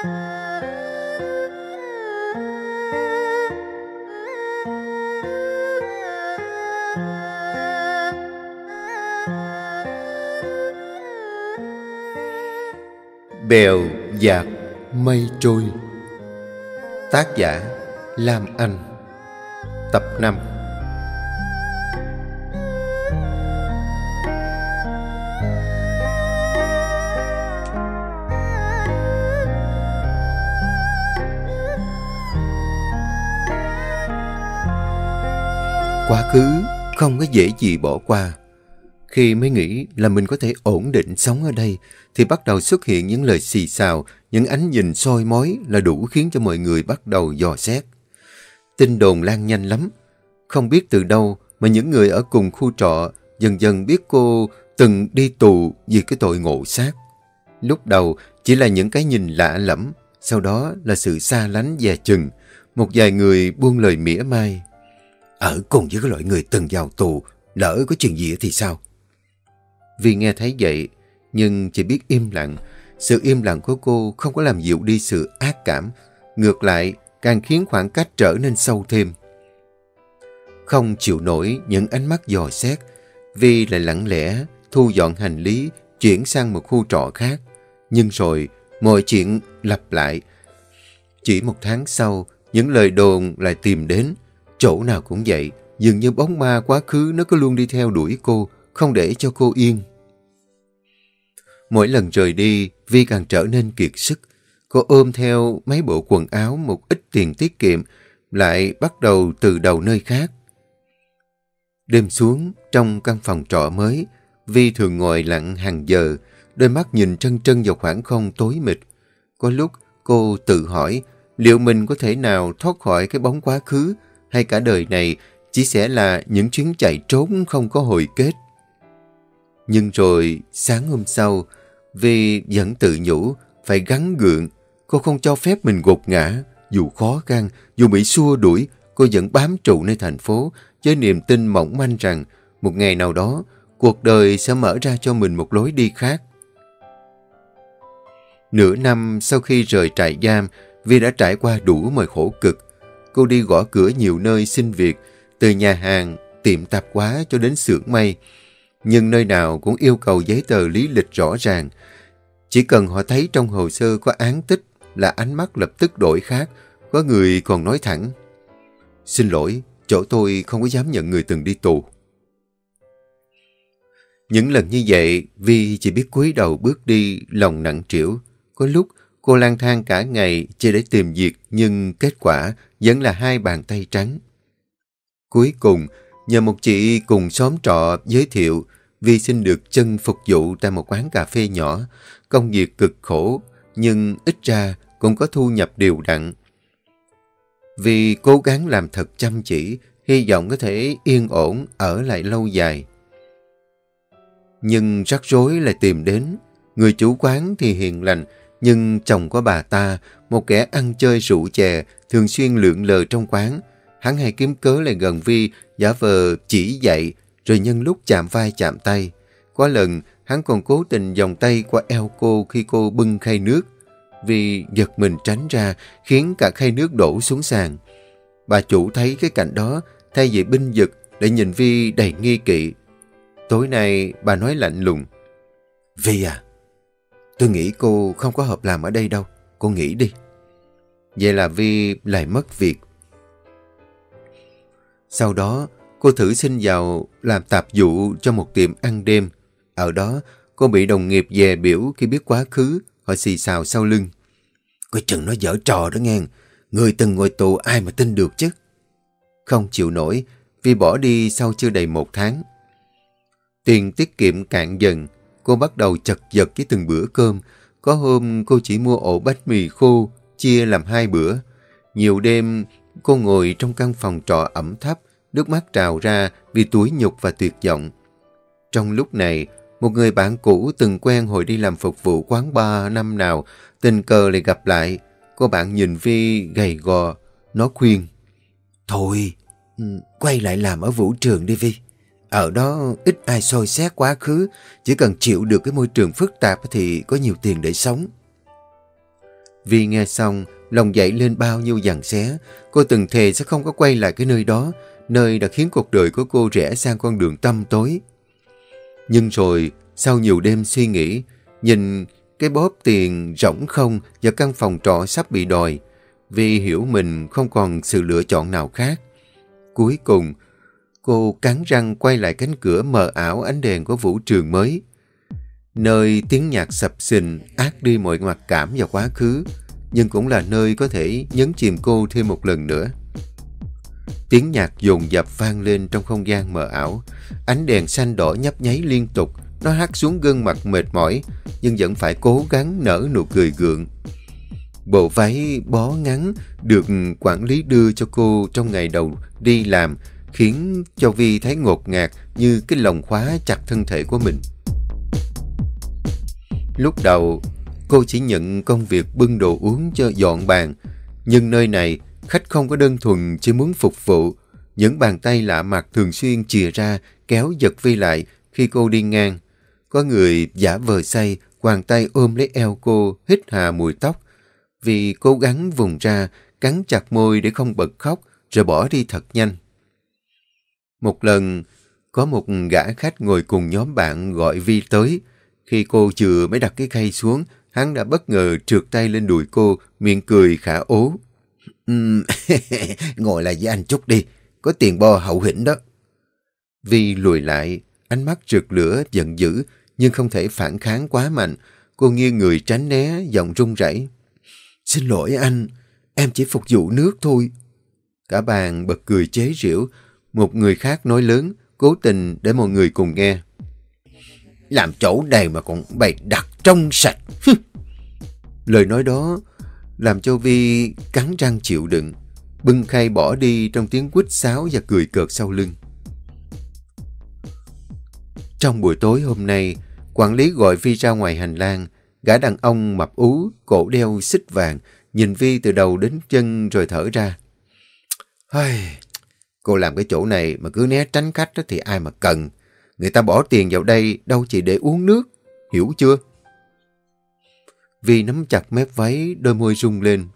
Bèo dạt mây trôi Tác giả Lam Anh Tập 5 không có dễ gì bỏ qua khi mới nghĩ là mình có thể ổn định sống ở đây, thì bắt đầu xuất hiện những lời xì xào, những ánh nhìn soi mói là đủ khiến cho mọi người bắt đầu dò xét. Tin đồn lan nhanh lắm. Không biết từ đâu mà những người ở cùng khu trọ dần dần biết cô từng đi tù vì cái tội ngộ sát. Lúc đầu chỉ là những cái nhìn lạ lẫm, sau đó là sự xa lánh dè chừng. Một vài người buông lời mỉa mai. Ở cùng với cái loại người từng vào tù, lỡ có chuyện gì thì sao? Vì nghe thấy vậy, nhưng chỉ biết im lặng. Sự im lặng của cô không có làm dịu đi sự ác cảm. Ngược lại, càng khiến khoảng cách trở nên sâu thêm. Không chịu nổi những ánh mắt dò xét, Vi lại lặng lẽ thu dọn hành lý, chuyển sang một khu trọ khác. Nhưng rồi, mọi chuyện lặp lại. Chỉ một tháng sau, những lời đồn lại tìm đến. Chỗ nào cũng vậy, dường như bóng ma quá khứ nó cứ luôn đi theo đuổi cô, không để cho cô yên. Mỗi lần rời đi, Vi càng trở nên kiệt sức. Cô ôm theo mấy bộ quần áo một ít tiền tiết kiệm, lại bắt đầu từ đầu nơi khác. Đêm xuống, trong căn phòng trọ mới, Vi thường ngồi lặng hàng giờ, đôi mắt nhìn trân trân vào khoảng không tối mịt. Có lúc cô tự hỏi liệu mình có thể nào thoát khỏi cái bóng quá khứ hay cả đời này chỉ sẽ là những chuyến chạy trốn không có hồi kết. Nhưng rồi sáng hôm sau, vì vẫn tự nhủ, phải gắn gượng. Cô không cho phép mình gục ngã. Dù khó khăn, dù bị xua đuổi, cô vẫn bám trụ nơi thành phố với niềm tin mỏng manh rằng một ngày nào đó, cuộc đời sẽ mở ra cho mình một lối đi khác. Nửa năm sau khi rời trại giam, Vi đã trải qua đủ mọi khổ cực. Cô đi gõ cửa nhiều nơi xin việc, từ nhà hàng, tiệm tạp hóa cho đến xưởng may. Nhưng nơi nào cũng yêu cầu giấy tờ lý lịch rõ ràng. Chỉ cần họ thấy trong hồ sơ có án tích là ánh mắt lập tức đổi khác. Có người còn nói thẳng. Xin lỗi, chỗ tôi không có dám nhận người từng đi tù. Những lần như vậy, Vi chỉ biết cúi đầu bước đi, lòng nặng trĩu. Có lúc cô lang thang cả ngày chỉ để tìm việc, nhưng kết quả vẫn là hai bàn tay trắng. Cuối cùng, nhờ một chị cùng xóm trọ giới thiệu, Vi xin được chân phục vụ tại một quán cà phê nhỏ. Công việc cực khổ, nhưng ít ra cũng có thu nhập đều đặn. Vì cố gắng làm thật chăm chỉ, hy vọng có thể yên ổn, ở lại lâu dài. Nhưng rắc rối lại tìm đến. Người chủ quán thì hiền lành, nhưng chồng của bà ta, một kẻ ăn chơi rượu chè, thường xuyên lượn lờ trong quán. Hắn hay kiếm cớ lại gần Vi, giả vờ chỉ dạy, rồi nhân lúc chạm vai chạm tay. Có lần, hắn còn cố tình vòng tay qua eo cô khi cô bưng khay nước, vì giật mình tránh ra khiến cả khay nước đổ xuống sàn. Bà chủ thấy cái cảnh đó, thay vì binh giật để nhìn Vi đầy nghi kỵ. Tối nay bà nói lạnh lùng. Vi à, tôi nghĩ cô không có hợp làm ở đây đâu, cô nghĩ đi. Vậy là Vi lại mất việc. Sau đó, cô thử xin vào làm tạp vụ cho một tiệm ăn đêm. Ở đó, cô bị đồng nghiệp dè biểu khi biết quá khứ, họ xì xào sau lưng. Coi chừng nó dở trò đó nghe, người từng ngồi tù ai mà tin được chứ. Không chịu nổi, vì bỏ đi sau chưa đầy một tháng. Tiền tiết kiệm cạn dần, cô bắt đầu chật vật với từng bữa cơm. Có hôm cô chỉ mua ổ bánh mì khô, chia làm hai bữa. Nhiều đêm, cô ngồi trong căn phòng trọ ẩm thấp, nước mắt trào ra vì tuổi nhục và tuyệt vọng. Trong lúc này, một người bạn cũ từng quen hồi đi làm phục vụ quán bar năm nào, tình cờ lại gặp lại. Cô bạn nhìn Vi gầy gò, nó khuyên. Thôi, ừ, quay lại làm ở vũ trường đi Vi. Ở đó ít ai soi xét quá khứ, chỉ cần chịu được cái môi trường phức tạp thì có nhiều tiền để sống. Vì nghe xong, lòng dậy lên bao nhiêu dằn xé. Cô từng thề sẽ không có quay lại cái nơi đó, nơi đã khiến cuộc đời của cô rẽ sang con đường tăm tối. Nhưng rồi, sau nhiều đêm suy nghĩ, nhìn cái bóp tiền rỗng không và căn phòng trọ sắp bị đòi, vì hiểu mình không còn sự lựa chọn nào khác. Cuối cùng, cô cắn răng quay lại cánh cửa mờ ảo ánh đèn của vũ trường mới. Nơi tiếng nhạc sập sình át đi mọi mặt cảm và quá khứ, nhưng cũng là nơi có thể nhấn chìm cô thêm một lần nữa. Tiếng nhạc dồn dập vang lên trong không gian mờ ảo, ánh đèn xanh đỏ nhấp nháy liên tục, nó hắt xuống gương mặt mệt mỏi, nhưng vẫn phải cố gắng nở nụ cười gượng. Bộ váy bó ngắn được quản lý đưa cho cô trong ngày đầu đi làm khiến cho Vi thấy ngột ngạt như cái lồng khóa chặt thân thể của mình. Lúc đầu, cô chỉ nhận công việc bưng đồ uống cho dọn bàn, nhưng nơi này khách không có đơn thuần chỉ muốn phục vụ. Những bàn tay lạ mặt thường xuyên chìa ra kéo giật Vi lại khi cô đi ngang. Có người giả vờ say, quàng tay ôm lấy eo cô, hít hà mùi tóc. Vì cố gắng vùng ra, cắn chặt môi để không bật khóc, rồi bỏ đi thật nhanh. Một lần, có một gã khách ngồi cùng nhóm bạn gọi Vi tới. Khi cô chừa mới đặt cái khay xuống, hắn đã bất ngờ trượt tay lên đùi cô, miệng cười khả ố. Ngồi lại với anh chút đi, có tiền bo hậu hĩnh đó. Vi lùi lại, ánh mắt trượt lửa, giận dữ, nhưng không thể phản kháng quá mạnh. Cô nghiêng người tránh né, giọng run rẩy. Xin lỗi anh, em chỉ phục vụ nước thôi. Cả bàn bật cười chế giễu, một người khác nói lớn, cố tình để mọi người cùng nghe. Làm chỗ này mà còn bày đặt trong sạch. Lời nói đó làm cho Vi cắn răng chịu đựng, bưng khay bỏ đi trong tiếng quýt sáo và cười cợt sau lưng. Trong buổi tối hôm nay, quản lý gọi Vi ra ngoài hành lang, gã đàn ông mập ú, cổ đeo xích vàng, nhìn Vi từ đầu đến chân rồi thở ra. Hây, Cô làm cái chỗ này mà cứ né tránh khách thì ai mà cần. Người ta bỏ tiền vào đây đâu chỉ để uống nước. Hiểu chưa? Vi nắm chặt mép váy, đôi môi rung lên.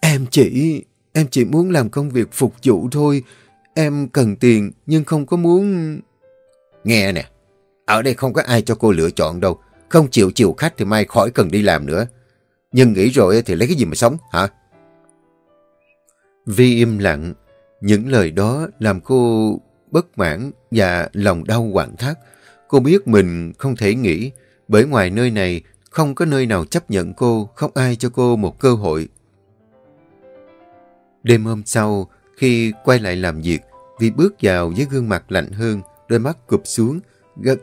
Em chỉ... Em chỉ muốn làm công việc phục vụ thôi. Em cần tiền nhưng không có muốn... Nghe nè. Ở đây không có ai cho cô lựa chọn đâu. Không chịu chịu khách thì mai khỏi cần đi làm nữa. Nhưng nghĩ rồi thì lấy cái gì mà sống hả? Vi im lặng, những lời đó làm cô bất mãn và lòng đau quặn thắt. Cô biết mình không thể nghĩ, bởi ngoài nơi này không có nơi nào chấp nhận cô, không ai cho cô một cơ hội. Đêm hôm sau, khi quay lại làm việc, Vi bước vào với gương mặt lạnh hơn, đôi mắt cụp xuống,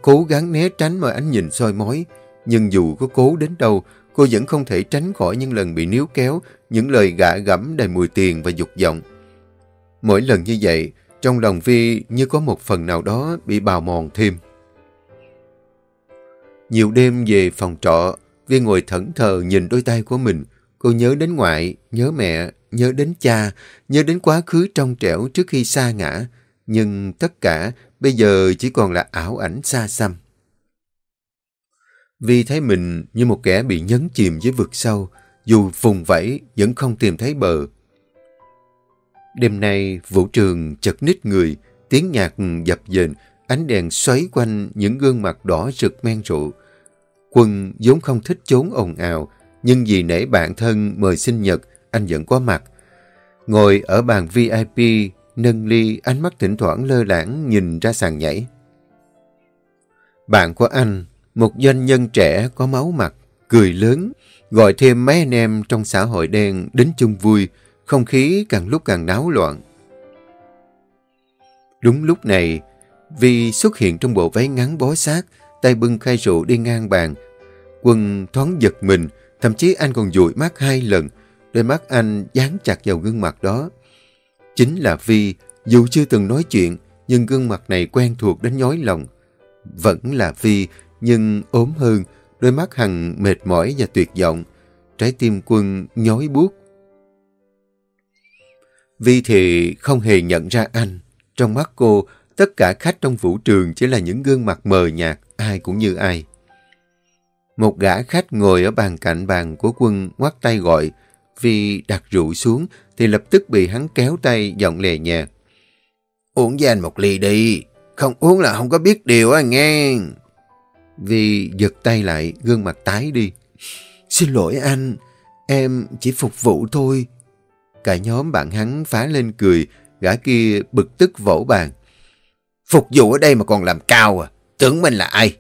cố gắng né tránh mọi ánh nhìn soi mói. Nhưng dù có cố đến đâu, cô vẫn không thể tránh khỏi những lần bị níu kéo, những lời gạ gẫm đầy mùi tiền và dục vọng. Mỗi lần như vậy, trong lòng Vi như có một phần nào đó bị bào mòn thêm. Nhiều đêm về phòng trọ, Vi ngồi thẫn thờ nhìn đôi tay của mình. Cô nhớ đến ngoại, nhớ mẹ, nhớ đến cha, nhớ đến quá khứ trong trẻo trước khi xa ngã. Nhưng tất cả bây giờ chỉ còn là ảo ảnh xa xăm. Vi thấy mình như một kẻ bị nhấn chìm dưới vực sâu, dù vùng vẫy vẫn không tìm thấy bờ. Đêm nay, vũ trường chật nít người, tiếng nhạc dập dềnh, ánh đèn xoáy quanh những gương mặt đỏ rực men rượu. Quân vốn không thích trốn ồn ào, nhưng vì nể bạn thân mời sinh nhật, anh vẫn có mặt. Ngồi ở bàn VIP, nâng ly, ánh mắt thỉnh thoảng lơ lãng nhìn ra sàn nhảy. Bạn của anh, một doanh nhân trẻ có máu mặt, cười lớn, gọi thêm mấy anh em trong xã hội đen đến chung vui, không khí càng lúc càng náo loạn. Đúng lúc này, Vi xuất hiện trong bộ váy ngắn bó sát, tay bưng khai rượu đi ngang bàn. Quân thoáng giật mình, thậm chí anh còn dụi mắt hai lần, đôi mắt anh dán chặt vào gương mặt đó. Chính là Vi, dù chưa từng nói chuyện, nhưng gương mặt này quen thuộc đến nhói lòng. Vẫn là Vi, nhưng ốm hơn, đôi mắt hằng mệt mỏi và tuyệt vọng. Trái tim quân nhói buốt Vi thì không hề nhận ra anh. Trong mắt cô, tất cả khách trong vũ trường chỉ là những gương mặt mờ nhạt, ai cũng như ai. Một gã khách ngồi ở bàn cạnh bàn của quân ngoắt tay gọi. Vi đặt rượu xuống thì lập tức bị hắn kéo tay giọng lè nhẹ. Uống với anh một ly đi. Không uống là không có biết điều á nghe. Vi giật tay lại, gương mặt tái đi. Xin lỗi anh, em chỉ phục vụ thôi. Cả nhóm bạn hắn phá lên cười, gã kia bực tức vỗ bàn. Phục vụ ở đây mà còn làm cao à, tưởng mình là ai?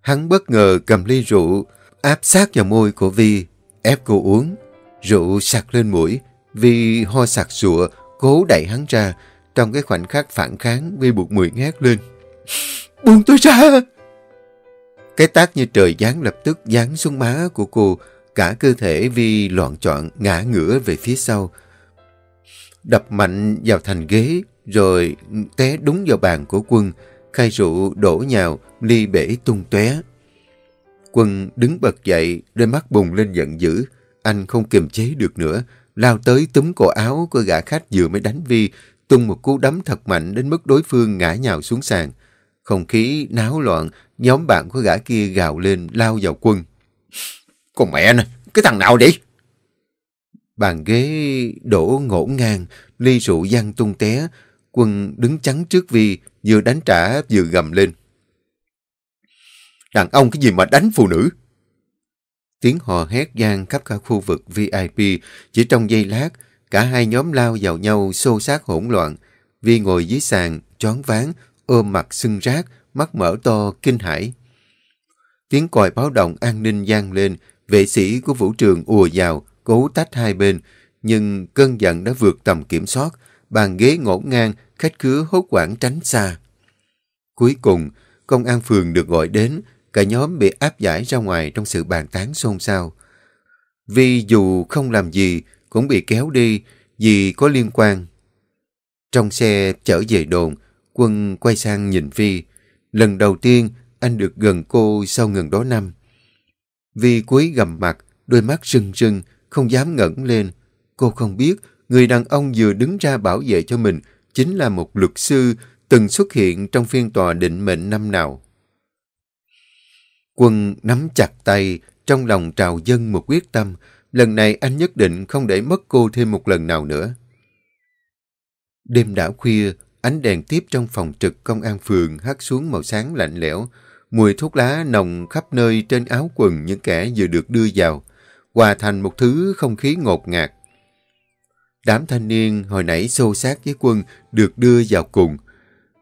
Hắn bất ngờ cầm ly rượu, áp sát vào môi của Vi, ép cô uống. Rượu sặc lên mũi, Vi ho sặc sụa, cố đẩy hắn ra. Trong cái khoảnh khắc phản kháng, Vi buộc mười ngát lên. Buông tôi ra! Cái tác như trời giáng lập tức giáng xuống má của cô, cả cơ thể Vi loạn trọn ngã ngửa về phía sau. Đập mạnh vào thành ghế, rồi té đúng vào bàn của quân, khai rượu đổ nhào, ly bể tung tóe. Quân đứng bật dậy, đôi mắt bùng lên giận dữ. Anh không kiềm chế được nữa, lao tới túm cổ áo của gã khách vừa mới đánh Vi, tung một cú đấm thật mạnh đến mức đối phương ngã nhào xuống sàn. Không khí náo loạn, nhóm bạn của gã kia gào lên lao vào quân. Con mẹ nè, cái thằng nào vậy? Bàn ghế đổ ngổn ngang, ly rượu văng tung té. Quân đứng chắn trước Vi, vừa đánh trả vừa gầm lên. Đàn ông cái gì mà đánh phụ nữ? Tiếng hò hét gian khắp cả khu vực VIP. Chỉ trong giây lát, cả hai nhóm lao vào nhau xô xát hỗn loạn. Vi ngồi dưới sàn, chón ván, ôm mặt sưng rác, mắt mở to, kinh hãi. Tiếng còi báo động an ninh gian lên, vệ sĩ của vũ trường ùa vào, cố tách hai bên, nhưng cơn giận đã vượt tầm kiểm soát, bàn ghế ngổn ngang, khách khứa hốt quảng tránh xa. Cuối cùng, công an phường được gọi đến, cả nhóm bị áp giải ra ngoài trong sự bàn tán xôn xao. Vì dù không làm gì, cũng bị kéo đi vì có liên quan. Trong xe chở về đồn, quân quay sang nhìn Vi. Lần đầu tiên, anh được gần cô sau gần đó năm. Vi cúi gầm mặt, đôi mắt rưng rưng, không dám ngẩng lên. Cô không biết, người đàn ông vừa đứng ra bảo vệ cho mình chính là một luật sư từng xuất hiện trong phiên tòa định mệnh năm nào. Quân nắm chặt tay, trong lòng trào dân một quyết tâm. Lần này anh nhất định không để mất cô thêm một lần nào nữa. Đêm đã khuya, ánh đèn tiếp trong phòng trực công an phường hắt xuống màu sáng lạnh lẽo. Mùi thuốc lá nồng khắp nơi trên áo quần những kẻ vừa được đưa vào, hòa thành một thứ không khí ngột ngạt. Đám thanh niên hồi nãy xô sát với quân được đưa vào cùng.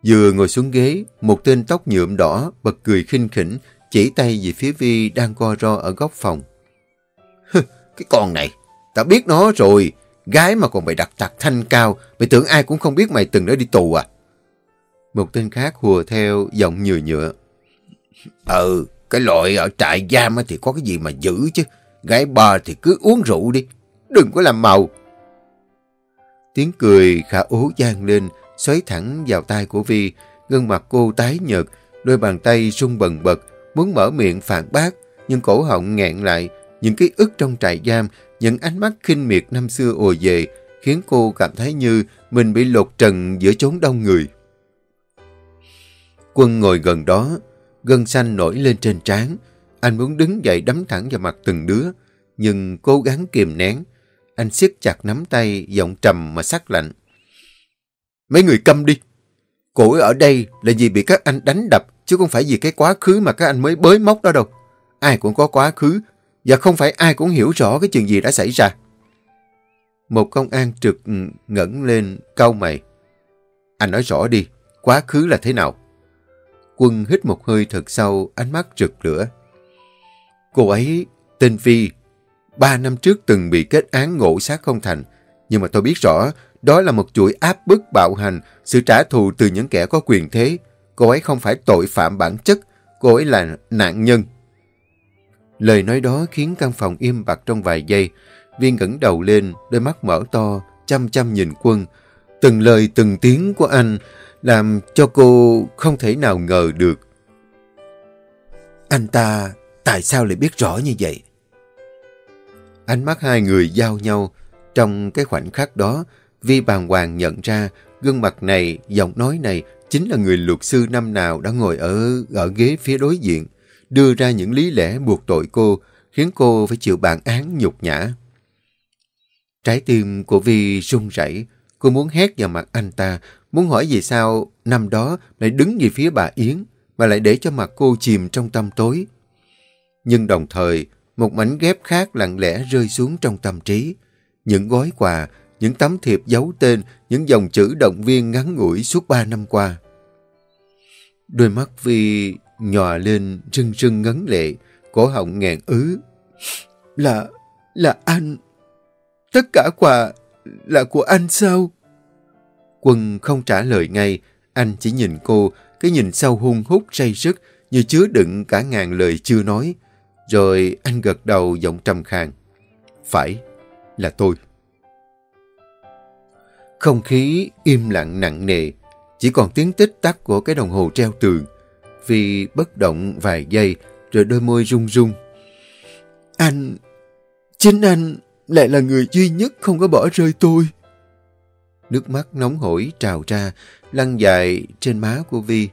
Vừa ngồi xuống ghế, một tên tóc nhuộm đỏ bật cười khinh khỉnh, chỉ tay về phía Vi đang co ro ở góc phòng. cái con này, tao biết nó rồi. Gái mà còn bị đặt tặc thanh cao, mày tưởng ai cũng không biết mày từng đã đi tù à? Một tên khác hùa theo giọng nhừa nhựa. Ừ, cái loại ở trại giam thì có cái gì mà giữ chứ. Gái bà thì cứ uống rượu đi, đừng có làm màu. Tiếng cười khả ố gian lên, xoáy thẳng vào tai của Vi. Gương mặt cô tái nhợt, đôi bàn tay rung bần bật, muốn mở miệng phản bác, nhưng cổ họng nghẹn lại. Những ký ức trong trại giam, những ánh mắt khinh miệt năm xưa ùa về, khiến cô cảm thấy như mình bị lột trần giữa chốn đông người. Quân ngồi gần đó, gân xanh nổi lên trên trán. Anh muốn đứng dậy đấm thẳng vào mặt từng đứa, nhưng cố gắng kiềm nén. Anh siết chặt nắm tay, giọng trầm mà sắc lạnh. Mấy người câm đi. Cô ở đây là vì bị các anh đánh đập, chứ không phải vì cái quá khứ mà các anh mới bới móc đó đâu. Ai cũng có quá khứ, và không phải ai cũng hiểu rõ cái chuyện gì đã xảy ra. Một công an trực ngẩng lên cau mày. Anh nói rõ đi, quá khứ là thế nào? Quân hít một hơi thật sâu, ánh mắt rực lửa. Cô ấy tên Vi, ba năm trước từng bị kết án ngộ sát không thành. Nhưng mà tôi biết rõ, đó là một chuỗi áp bức bạo hành, sự trả thù từ những kẻ có quyền thế. Cô ấy không phải tội phạm bản chất, cô ấy là nạn nhân. Lời nói đó khiến căn phòng im bặt trong vài giây. Viên ngẩng đầu lên, đôi mắt mở to, chăm chăm nhìn quân. Từng lời từng tiếng của anh làm cho cô không thể nào ngờ được. Anh ta tại sao lại biết rõ như vậy? Ánh mắt hai người giao nhau. Trong cái khoảnh khắc đó, Vi bàng hoàng nhận ra gương mặt này, giọng nói này chính là người luật sư năm nào đã ngồi ở ở ghế phía đối diện. đưa ra những lý lẽ buộc tội cô, khiến cô phải chịu bản án nhục nhã. Trái tim của Vi run rẩy, cô muốn hét vào mặt anh ta, muốn hỏi vì sao năm đó lại đứng về phía bà Yến, mà lại để cho mặt cô chìm trong tâm tối. Nhưng đồng thời, một mảnh ghép khác lặng lẽ rơi xuống trong tâm trí. Những gói quà, những tấm thiệp giấu tên, những dòng chữ động viên ngắn ngủi suốt ba năm qua. Đôi mắt Vi nhòa lên rưng rưng ngấn lệ, cổ họng nghẹn ứ. Là, là anh. Tất cả quà là của anh sao? Quân không trả lời ngay, anh chỉ nhìn cô, cái nhìn sâu hung hút say sức như chứa đựng cả ngàn lời chưa nói. Rồi anh gật đầu giọng trầm khàn. Phải, là tôi. Không khí im lặng nặng nề, chỉ còn tiếng tích tắc của cái đồng hồ treo tường. Vì bất động vài giây, rồi đôi môi run run. Anh, chính anh lại là người duy nhất không có bỏ rơi tôi. Nước mắt nóng hổi trào ra, lăn dài trên má của Vi.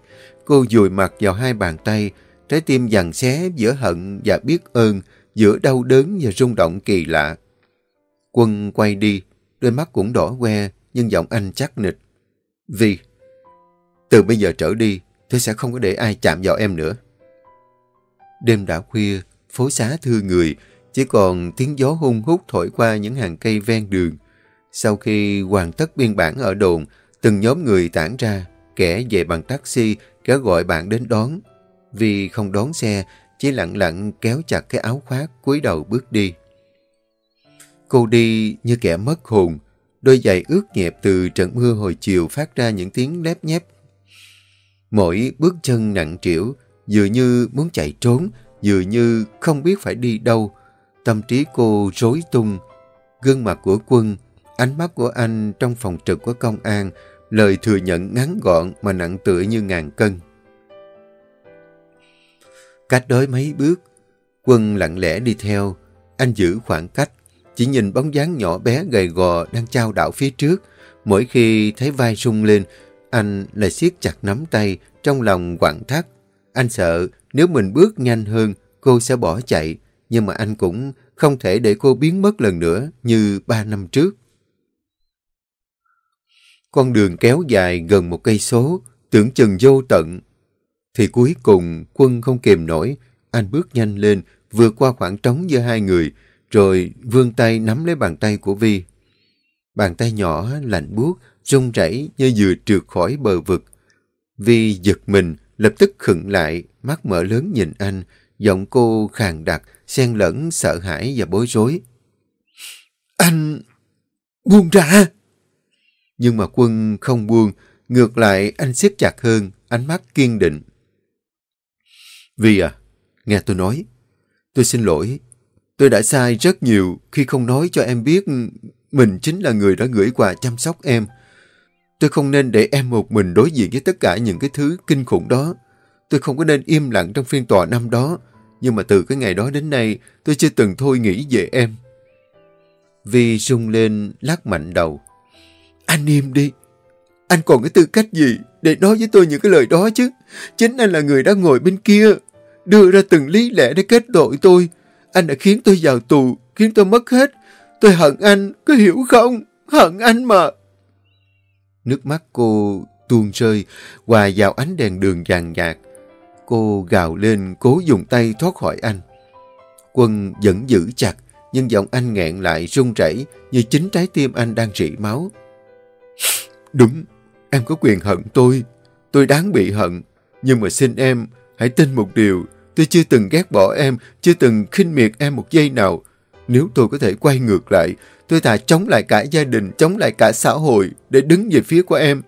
Cô dùi mặt vào hai bàn tay, trái tim dằn xé giữa hận và biết ơn, giữa đau đớn và rung động kỳ lạ. Quân quay đi, đôi mắt cũng đỏ que, nhưng giọng anh chắc nịch. Vi, từ bây giờ trở đi, tôi sẽ không có để ai chạm vào em nữa. Đêm đã khuya, phố xá thưa người, chỉ còn tiếng gió hung hút thổi qua những hàng cây ven đường. Sau khi hoàn tất biên bản ở đồn, từng nhóm người tản ra, kẻ về bằng taxi, kẻ gọi bạn đến đón. Vì không đón xe, chỉ lặng lặng kéo chặt cái áo khoác, cúi đầu bước đi. Cô đi như kẻ mất hồn, đôi giày ướt nhẹp từ trận mưa hồi chiều phát ra những tiếng lép nhép. Mỗi bước chân nặng trĩu, dường như muốn chạy trốn, dường như không biết phải đi đâu. Tâm trí cô rối tung, gương mặt của quân, ánh mắt của anh trong phòng trực của công an, lời thừa nhận ngắn gọn mà nặng tựa như ngàn cân. Cách đối mấy bước, quân lặng lẽ đi theo, anh giữ khoảng cách, chỉ nhìn bóng dáng nhỏ bé gầy gò đang trao đảo phía trước. Mỗi khi thấy vai rung lên, anh lại siết chặt nắm tay, trong lòng quặn thắt. Anh sợ nếu mình bước nhanh hơn, cô sẽ bỏ chạy, nhưng mà anh cũng không thể để cô biến mất lần nữa như ba năm trước. Con đường kéo dài gần một cây số, tưởng chừng vô tận. Thì cuối cùng quân không kềm nổi, anh bước nhanh lên, vượt qua khoảng trống giữa hai người, rồi vươn tay nắm lấy bàn tay của Vi. Bàn tay nhỏ, lạnh buốt, rung rẩy như vừa trượt khỏi bờ vực. Vi giật mình, lập tức khựng lại, mắt mở lớn nhìn anh, giọng cô khàn đặc, xen lẫn sợ hãi và bối rối. Anh... buông ra! Nhưng mà quân không buông, ngược lại anh siết chặt hơn, ánh mắt kiên định. Vi à, nghe tôi nói, tôi xin lỗi, tôi đã sai rất nhiều khi không nói cho em biết mình chính là người đã gửi quà chăm sóc em. Tôi không nên để em một mình đối diện với tất cả những cái thứ kinh khủng đó. Tôi không có nên im lặng trong phiên tòa năm đó, nhưng mà từ cái ngày đó đến nay, tôi chưa từng thôi nghĩ về em. Vi rung lên, lắc mạnh đầu. Anh im đi. Anh còn cái tư cách gì để nói với tôi những cái lời đó chứ? Chính anh là người đã ngồi bên kia, đưa ra từng lý lẽ để kết tội tôi. Anh đã khiến tôi vào tù, khiến tôi mất hết. Tôi hận anh, có hiểu không? Hận anh mà. Nước mắt cô tuôn rơi, hòa vào ánh đèn đường vàng nhạt. Cô gào lên, cố dùng tay thoát khỏi anh. Quân vẫn giữ chặt, nhưng giọng anh nghẹn lại run rẩy như chính trái tim anh đang rỉ máu. Đúng, em có quyền hận tôi. Tôi đáng bị hận. Nhưng mà xin em, hãy tin một điều. Tôi chưa từng ghét bỏ em, chưa từng khinh miệt em một giây nào. Nếu tôi có thể quay ngược lại, tôi thà chống lại cả gia đình, chống lại cả xã hội để đứng về phía của em.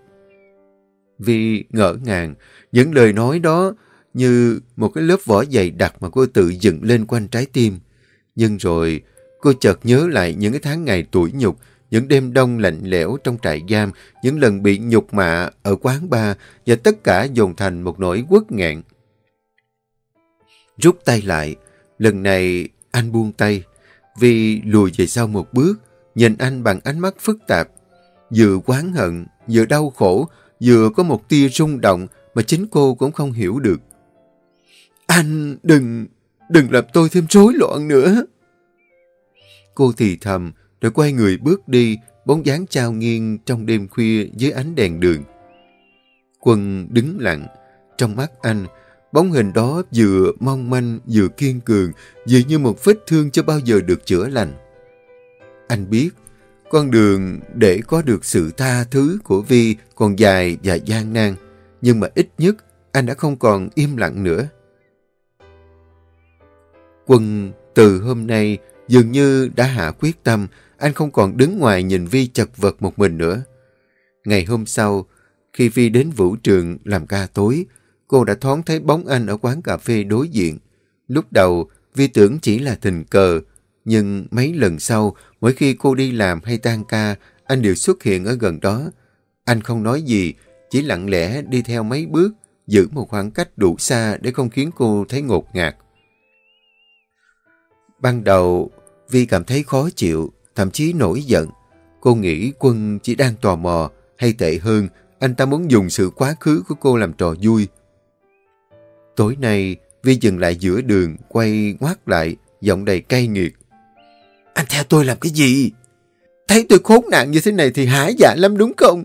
Vì ngỡ ngàng, những lời nói đó như một cái lớp vỏ dày đặc mà cô tự dựng lên quanh trái tim. Nhưng rồi cô chợt nhớ lại những cái tháng ngày tuổi nhục, những đêm đông lạnh lẽo trong trại giam, những lần bị nhục mạ ở quán bar và tất cả dồn thành một nỗi quất nghẹn. Rút tay lại, lần này anh buông tay, vì lùi về sau một bước, nhìn anh bằng ánh mắt phức tạp, vừa quán hận, vừa đau khổ, vừa có một tia rung động mà chính cô cũng không hiểu được. Anh đừng, đừng làm tôi thêm rối loạn nữa. Cô thì thầm, rồi quay người bước đi, bóng dáng trao nghiêng trong đêm khuya dưới ánh đèn đường. Quân đứng lặng, trong mắt anh, bóng hình đó vừa mong manh, vừa kiên cường, dường như một vết thương chưa bao giờ được chữa lành. Anh biết, con đường để có được sự tha thứ của Vi còn dài và gian nan, nhưng mà ít nhất anh đã không còn im lặng nữa. Quân từ hôm nay dường như đã hạ quyết tâm, anh không còn đứng ngoài nhìn Vi chật vật một mình nữa. Ngày hôm sau, khi Vi đến vũ trường làm ca tối, cô đã thoáng thấy bóng anh ở quán cà phê đối diện. Lúc đầu, Vi tưởng chỉ là tình cờ, nhưng mấy lần sau, mỗi khi cô đi làm hay tan ca, anh đều xuất hiện ở gần đó. Anh không nói gì, chỉ lặng lẽ đi theo mấy bước, giữ một khoảng cách đủ xa để không khiến cô thấy ngột ngạt. Ban đầu, Vi cảm thấy khó chịu, thậm chí nổi giận. Cô nghĩ Quân chỉ đang tò mò, hay tệ hơn, anh ta muốn dùng sự quá khứ của cô làm trò vui. Tối nay, Vi dừng lại giữa đường, quay ngoát lại, giọng đầy cay nghiệt. Anh theo tôi làm cái gì? Thấy tôi khốn nạn như thế này thì hả dạ lắm đúng không?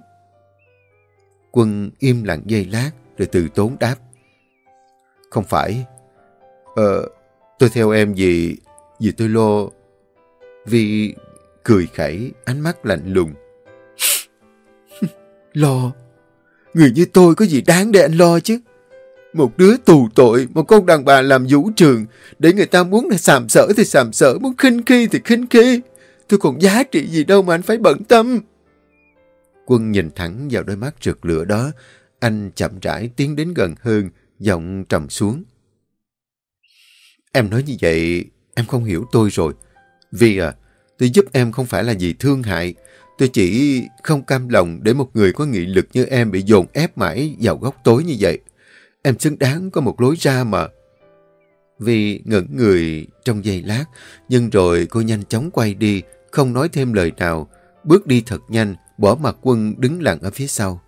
Quân im lặng giây lát, rồi từ tốn đáp. Không phải. Ờ, tôi theo em vì, vì tôi lo. Vì cười khẩy, ánh mắt lạnh lùng. lo? Người như tôi có gì đáng để anh lo chứ? Một đứa tù tội, một con đàn bà làm vũ trường, để người ta muốn là sàm sỡ thì sàm sỡ, muốn khinh khi thì khinh khi. Tôi còn giá trị gì đâu mà anh phải bận tâm. Quân nhìn thẳng vào đôi mắt rực lửa đó, anh chậm rãi tiến đến gần hơn, giọng trầm xuống. Em nói như vậy, em không hiểu tôi rồi. Vì à, tôi giúp em không phải là vì thương hại. Tôi chỉ không cam lòng để một người có nghị lực như em bị dồn ép mãi vào góc tối như vậy. Em xứng đáng có một lối ra mà. Vì ngẩn người trong giây lát, nhưng rồi cô nhanh chóng quay đi, không nói thêm lời nào, bước đi thật nhanh, bỏ mặt quân đứng lặng ở phía sau.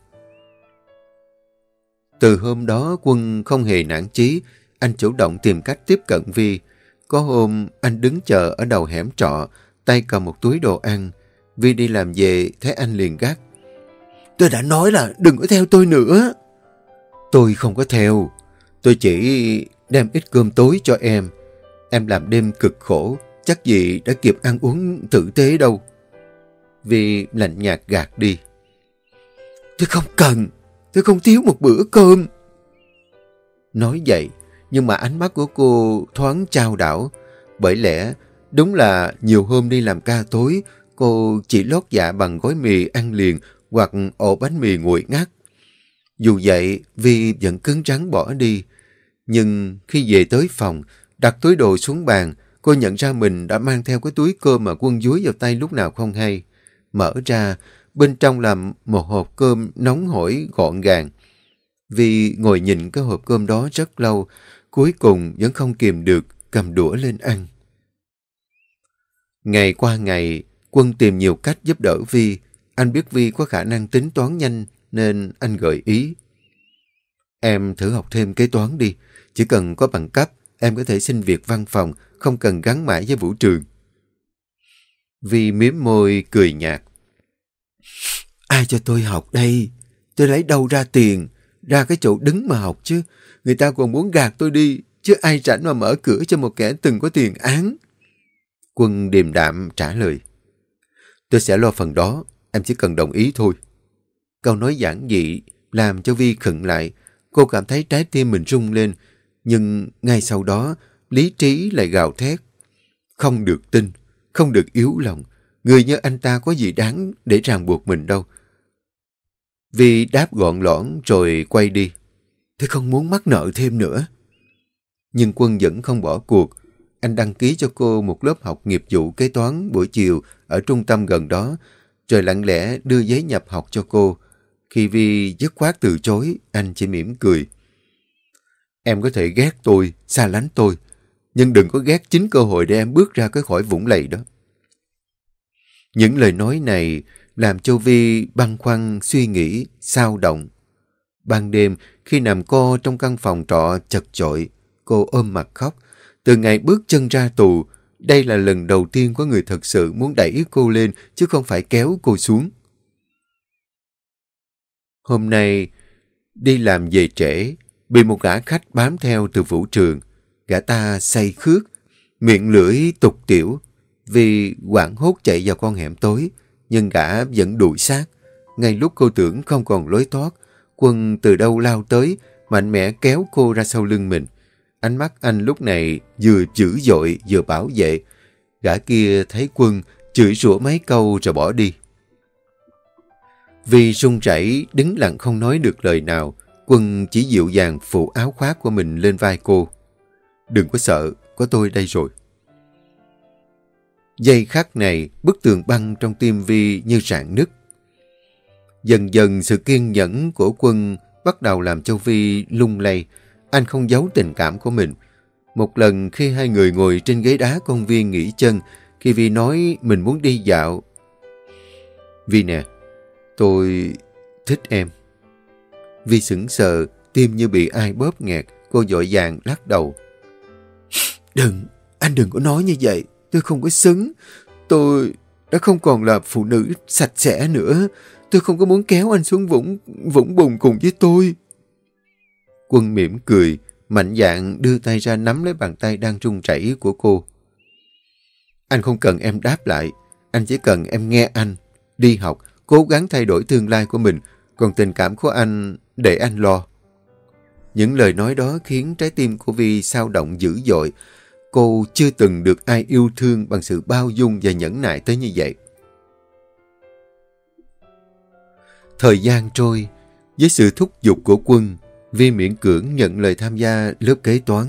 Từ hôm đó quân không hề nản chí, anh chủ động tìm cách tiếp cận Vi. Có hôm anh đứng chờ ở đầu hẻm trọ, tay cầm một túi đồ ăn. Vi đi làm về, thấy anh liền gắt. Tôi đã nói là đừng có theo tôi nữa. Tôi không có theo. Tôi chỉ đem ít cơm tối cho em. Em làm đêm cực khổ, chắc gì đã kịp ăn uống tử tế đâu. Vi lạnh nhạt gạt đi. Tôi không cần, tôi không thiếu một bữa cơm. Nói vậy, nhưng mà ánh mắt của cô thoáng trao đảo. Bởi lẽ, đúng là nhiều hôm đi làm ca tối, cô chỉ lót dạ bằng gói mì ăn liền hoặc ổ bánh mì nguội ngắt. Dù vậy, Vi vẫn cứng rắn bỏ đi. Nhưng khi về tới phòng, đặt túi đồ xuống bàn, cô nhận ra mình đã mang theo cái túi cơm mà quân dúi vào tay lúc nào không hay. Mở ra, bên trong là một hộp cơm nóng hổi gọn gàng. Vi ngồi nhìn cái hộp cơm đó rất lâu, cuối cùng vẫn không kìm được, cầm đũa lên ăn. Ngày qua ngày, Quân tìm nhiều cách giúp đỡ Vi. Anh biết Vi có khả năng tính toán nhanh nên anh gợi ý. Em thử học thêm kế toán đi. Chỉ cần có bằng cấp, em có thể xin việc văn phòng, không cần gắn mãi với vũ trường. Vi miếm môi cười nhạt. Ai cho tôi học đây? Tôi lấy đâu ra tiền? Ra cái chỗ đứng mà học chứ. Người ta còn muốn gạt tôi đi, chứ ai rảnh mà mở cửa cho một kẻ từng có tiền án. Quân điềm đạm trả lời. Tôi sẽ lo phần đó, em chỉ cần đồng ý thôi. Câu nói giản dị làm cho Vi khựng lại. Cô cảm thấy trái tim mình rung lên. Nhưng ngay sau đó, lý trí lại gào thét. Không được tin, không được yếu lòng. Người như anh ta có gì đáng để ràng buộc mình đâu. Vi đáp gọn lõn rồi quay đi. Tôi không muốn mắc nợ thêm nữa. Nhưng quân vẫn không bỏ cuộc. Anh đăng ký cho cô một lớp học nghiệp vụ kế toán buổi chiều ở trung tâm gần đó, rồi lặng lẽ đưa giấy nhập học cho cô. Khi Vi dứt khoát từ chối, anh chỉ mỉm cười. Em có thể ghét tôi, xa lánh tôi, nhưng đừng có ghét chính cơ hội để em bước ra cái khỏi vũng lầy đó. Những lời nói này làm cho Vi băn khoăn suy nghĩ, sao động. Ban đêm, khi nằm co trong căn phòng trọ chật chội, Cô ôm mặt khóc. Từ ngày bước chân ra tù, đây là lần đầu tiên có người thật sự muốn đẩy cô lên chứ không phải kéo cô xuống. Hôm nay, đi làm về trễ, bị một gã khách bám theo từ vũ trường. Gã ta say khước, miệng lưỡi tục tiểu, vì quảng hốt chạy vào con hẻm tối, nhưng gã vẫn đuổi sát. Ngay lúc cô tưởng không còn lối thoát, quân từ đâu lao tới, mạnh mẽ kéo cô ra sau lưng mình. Ánh mắt anh lúc này vừa dữ dội vừa bảo vệ. Gã kia thấy quân chửi rủa mấy câu rồi bỏ đi. Vì sung chảy đứng lặng không nói được lời nào, quân chỉ dịu dàng phụ áo khoác của mình lên vai cô. Đừng có sợ, có tôi đây rồi. Dây khắc này, bức tường băng trong tim Vi như rạn nứt. Dần dần sự kiên nhẫn của quân bắt đầu làm cho Vi lung lay. Anh không giấu tình cảm của mình. Một lần khi hai người ngồi trên ghế đá công viên nghỉ chân, khi Vi nói mình muốn đi dạo. Vi nè, tôi thích em. Vi sững sờ, tim như bị ai bóp nghẹt, cô dội vàng lắc đầu. Đừng, anh đừng có nói như vậy, tôi không có xứng. Tôi đã không còn là phụ nữ sạch sẽ nữa. Tôi không có muốn kéo anh xuống vũng, vũng bùn cùng với tôi. Quân mỉm cười, mạnh dạn đưa tay ra nắm lấy bàn tay đang run rẩy của cô. Anh không cần em đáp lại, anh chỉ cần em nghe anh. Đi học, cố gắng thay đổi tương lai của mình, còn tình cảm của anh để anh lo. Những lời nói đó khiến trái tim của Vi sao động dữ dội. Cô chưa từng được ai yêu thương bằng sự bao dung và nhẫn nại tới như vậy. Thời gian trôi, với sự thúc giục của quân, Vi miễn cưỡng nhận lời tham gia lớp kế toán.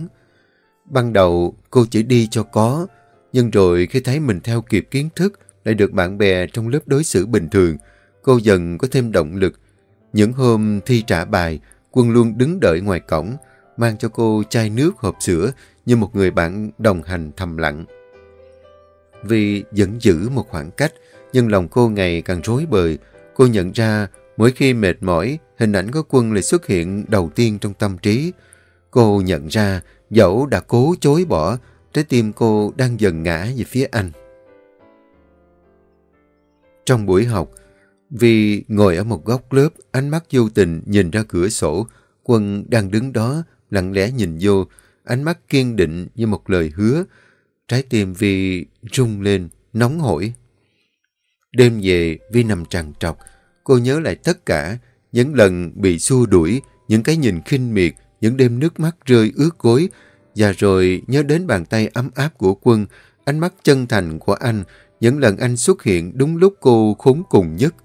Ban đầu cô chỉ đi cho có, nhưng rồi khi thấy mình theo kịp kiến thức lại được bạn bè trong lớp đối xử bình thường, cô dần có thêm động lực. Những hôm thi trả bài, quân luôn đứng đợi ngoài cổng, mang cho cô chai nước hộp sữa như một người bạn đồng hành thầm lặng. Vì vẫn giữ một khoảng cách, nhưng lòng cô ngày càng rối bời, cô nhận ra mỗi khi mệt mỏi, hình ảnh của quân lại xuất hiện đầu tiên trong tâm trí. Cô nhận ra dẫu đã cố chối bỏ, trái tim cô đang dần ngã về phía anh. Trong buổi học, vì ngồi ở một góc lớp, ánh mắt vô tình nhìn ra cửa sổ, quân đang đứng đó, lặng lẽ nhìn vô, ánh mắt kiên định như một lời hứa. Trái tim Vi rung lên, nóng hổi. Đêm về, Vi nằm trằn trọc, cô nhớ lại tất cả, những lần bị xua đuổi, những cái nhìn khinh miệt, những đêm nước mắt rơi ướt gối, và rồi nhớ đến bàn tay ấm áp của quân, ánh mắt chân thành của anh, những lần anh xuất hiện đúng lúc cô khốn cùng nhất.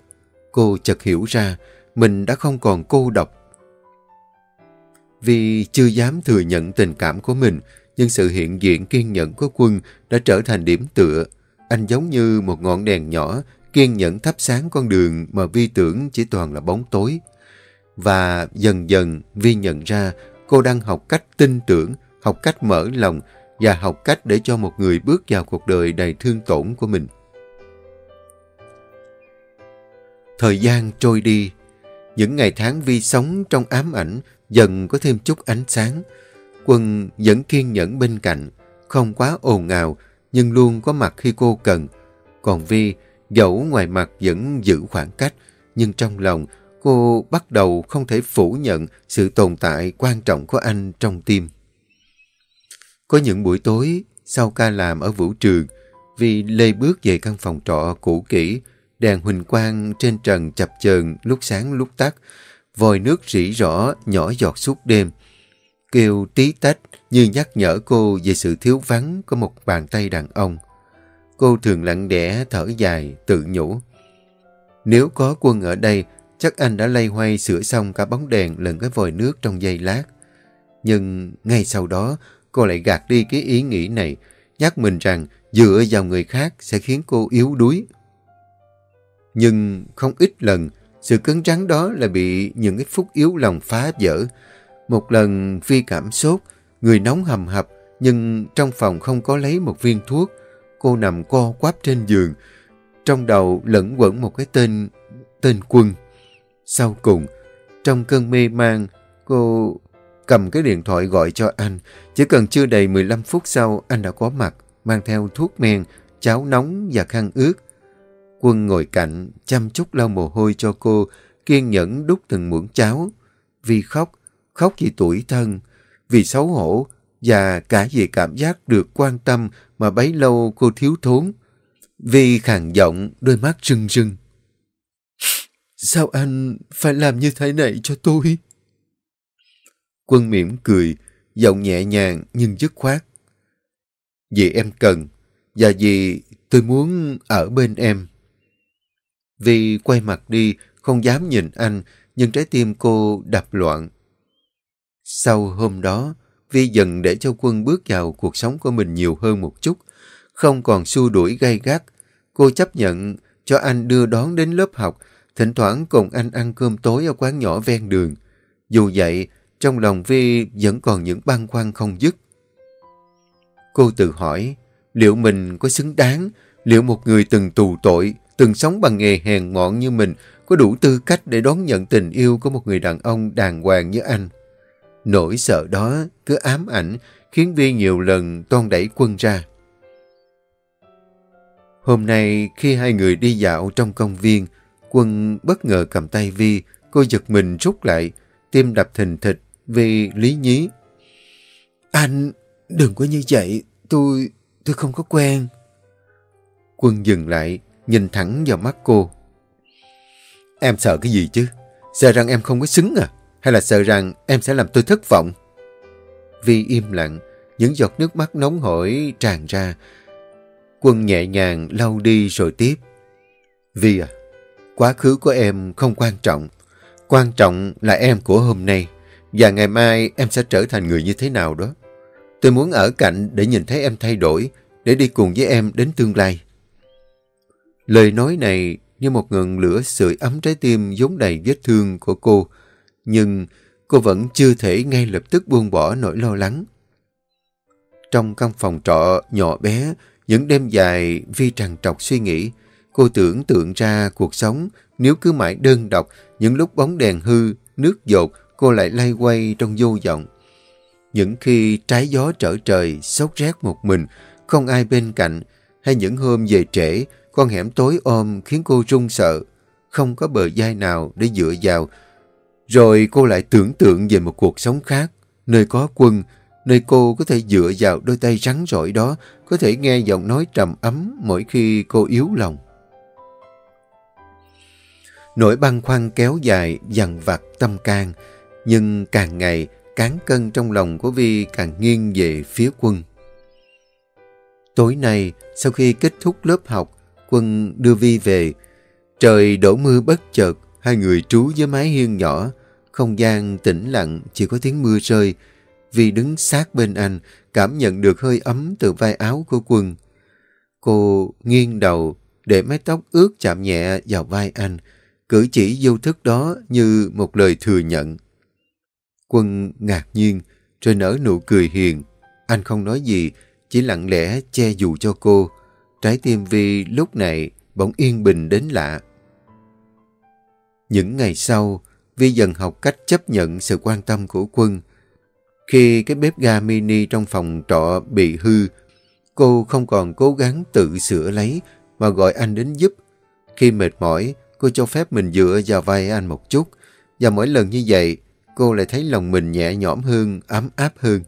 Cô chợt hiểu ra, mình đã không còn cô độc. Vì chưa dám thừa nhận tình cảm của mình, nhưng sự hiện diện kiên nhẫn của quân đã trở thành điểm tựa. Anh giống như một ngọn đèn nhỏ, kiên nhẫn thắp sáng con đường mà Vi tưởng chỉ toàn là bóng tối. Và dần dần Vi nhận ra cô đang học cách tin tưởng, học cách mở lòng và học cách để cho một người bước vào cuộc đời đầy thương tổn của mình. Thời gian trôi đi, những ngày tháng Vi sống trong ám ảnh dần có thêm chút ánh sáng. Quân vẫn kiên nhẫn bên cạnh, không quá ồn ào, nhưng luôn có mặt khi cô cần. Còn Vi, dẫu ngoài mặt vẫn giữ khoảng cách, nhưng trong lòng cô bắt đầu không thể phủ nhận sự tồn tại quan trọng của anh trong tim. Có những buổi tối, sau ca làm ở vũ trường, vì lê bước về căn phòng trọ cũ kỹ, đèn huỳnh quang trên trần chập chờn lúc sáng lúc tắt, vòi nước rỉ rõ nhỏ giọt suốt đêm. Kêu tí tách như nhắc nhở cô về sự thiếu vắng của một bàn tay đàn ông. Cô thường lặng đẻ thở dài, tự nhủ. Nếu có quân ở đây, chắc anh đã lay hoay sửa xong cả bóng đèn lẫn cái vòi nước trong giây lát. Nhưng ngay sau đó, cô lại gạt đi cái ý nghĩ này, nhắc mình rằng dựa vào người khác sẽ khiến cô yếu đuối. Nhưng không ít lần, sự cứng rắn đó là bị những cái phút yếu lòng phá vỡ. Một lần Phi cảm sốt, người nóng hầm hập, nhưng trong phòng không có lấy một viên thuốc. Cô nằm co quắp trên giường, trong đầu lẫn quẩn một cái tên, tên quân. Sau cùng, trong cơn mê man, cô cầm cái điện thoại gọi cho anh. Chỉ cần chưa đầy 15 phút sau, anh đã có mặt, mang theo thuốc men, cháo nóng và khăn ướt. Quân ngồi cạnh, chăm chút lau mồ hôi cho cô, kiên nhẫn đút từng muỗng cháo. Vì khóc, khóc vì tuổi thân, vì xấu hổ và cả vì cảm giác được quan tâm mà bấy lâu cô thiếu thốn. Vì khàn giọng, đôi mắt rưng rưng. Sao anh phải làm như thế này cho tôi? Quân mỉm cười, giọng nhẹ nhàng nhưng dứt khoát. Vì em cần, và vì tôi muốn ở bên em. Vì quay mặt đi, không dám nhìn anh, nhưng trái tim cô đập loạn. Sau hôm đó, Vi dần để cho Quân bước vào cuộc sống của mình nhiều hơn một chút, không còn xua đuổi gay gắt. Cô chấp nhận cho anh đưa đón đến lớp học, thỉnh thoảng cùng anh ăn cơm tối ở quán nhỏ ven đường. Dù vậy, trong lòng Vi vẫn còn những băn khoăn không dứt. Cô tự hỏi, liệu mình có xứng đáng, liệu một người từng tù tội, từng sống bằng nghề hèn mọn như mình có đủ tư cách để đón nhận tình yêu của một người đàn ông đàng hoàng như anh. Nỗi sợ đó cứ ám ảnh khiến Vi nhiều lần toan đẩy quân ra. Hôm nay khi hai người đi dạo trong công viên, quân bất ngờ cầm tay Vi, cô giật mình rút lại, tim đập thình thịch vì lý nhí. Anh, đừng có như vậy, tôi, tôi không có quen. Quân dừng lại, nhìn thẳng vào mắt cô. Em sợ cái gì chứ? Sợ rằng em không có xứng à? Hay là sợ rằng em sẽ làm tôi thất vọng? Vi im lặng, những giọt nước mắt nóng hổi tràn ra. Quân nhẹ nhàng lau đi rồi tiếp. Vi à, quá khứ của em không quan trọng. Quan trọng là em của hôm nay. Và ngày mai em sẽ trở thành người như thế nào đó. Tôi muốn ở cạnh để nhìn thấy em thay đổi, để đi cùng với em đến tương lai. Lời nói này như một ngọn lửa sưởi ấm trái tim vốn đầy vết thương của cô, nhưng cô vẫn chưa thể ngay lập tức buông bỏ nỗi lo lắng. Trong căn phòng trọ nhỏ bé, những đêm dài Vi trằn trọc suy nghĩ, cô tưởng tượng ra cuộc sống nếu cứ mãi đơn độc, những lúc bóng đèn hư, nước dột, cô lại lay quay trong vô vọng. Những khi trái gió trở trời, sốt rét một mình, không ai bên cạnh, hay những hôm về trễ, con hẻm tối ôm khiến cô run sợ, không có bờ vai nào để dựa vào. Rồi cô lại tưởng tượng về một cuộc sống khác, nơi có quân, nơi cô có thể dựa vào đôi tay rắn rỏi đó, có thể nghe giọng nói trầm ấm mỗi khi cô yếu lòng. Nỗi băn khoăn kéo dài, dằn vặt tâm can, nhưng càng ngày, cán cân trong lòng của Vi càng nghiêng về phía quân. Tối nay, sau khi kết thúc lớp học, quân đưa Vi về. Trời đổ mưa bất chợt, hai người trú với mái hiên nhỏ. Không gian tĩnh lặng, chỉ có tiếng mưa rơi. vì đứng sát bên anh, cảm nhận được hơi ấm từ vai áo của quân. Cô nghiêng đầu, để mái tóc ướt chạm nhẹ vào vai anh. Cử chỉ vô thức đó như một lời thừa nhận. Quân ngạc nhiên, rồi nở nụ cười hiền. Anh không nói gì, chỉ lặng lẽ che dù cho cô. Trái tim Vi lúc này bỗng yên bình đến lạ. Những ngày sau, Vi dần học cách chấp nhận sự quan tâm của quân. Khi cái bếp ga mini trong phòng trọ bị hư, cô không còn cố gắng tự sửa lấy mà gọi anh đến giúp. Khi mệt mỏi, cô cho phép mình dựa vào vai anh một chút. Và mỗi lần như vậy, cô lại thấy lòng mình nhẹ nhõm hơn, ấm áp hơn.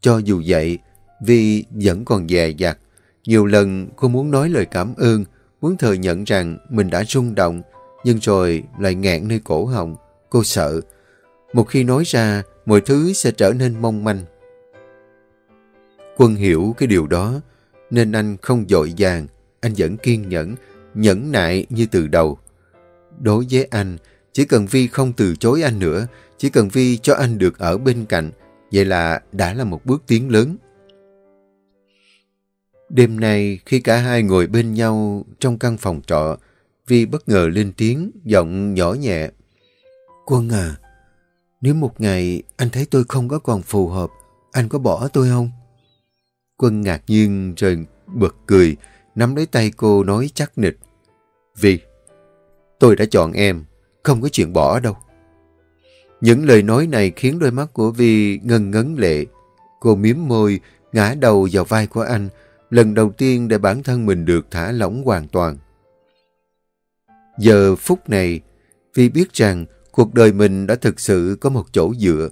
Cho dù vậy, Vi vẫn còn dè dặt. Nhiều lần cô muốn nói lời cảm ơn, muốn thừa nhận rằng mình đã rung động, nhưng rồi lại ngẹn nơi cổ họng. Cô sợ. Một khi nói ra, mọi thứ sẽ trở nên mong manh. Quân hiểu cái điều đó, nên anh không dội vàng, anh vẫn kiên nhẫn, nhẫn nại như từ đầu. Đối với anh, chỉ cần Vi không từ chối anh nữa, chỉ cần Vi cho anh được ở bên cạnh, vậy là đã là một bước tiến lớn. Đêm nay, khi cả hai ngồi bên nhau trong căn phòng trọ, Vi bất ngờ lên tiếng, giọng nhỏ nhẹ. Quân à, nếu một ngày anh thấy tôi không có còn phù hợp, anh có bỏ tôi không? Quân ngạc nhiên rồi bật cười, nắm lấy tay cô nói chắc nịch. Vi, tôi đã chọn em, không có chuyện bỏ đâu. Những lời nói này khiến đôi mắt của Vi ngân ngấn lệ. Cô miếm môi, ngã đầu vào vai của anh, lần đầu tiên để bản thân mình được thả lỏng hoàn toàn. Giờ phút này, Vi biết rằng cuộc đời mình đã thực sự có một chỗ dựa.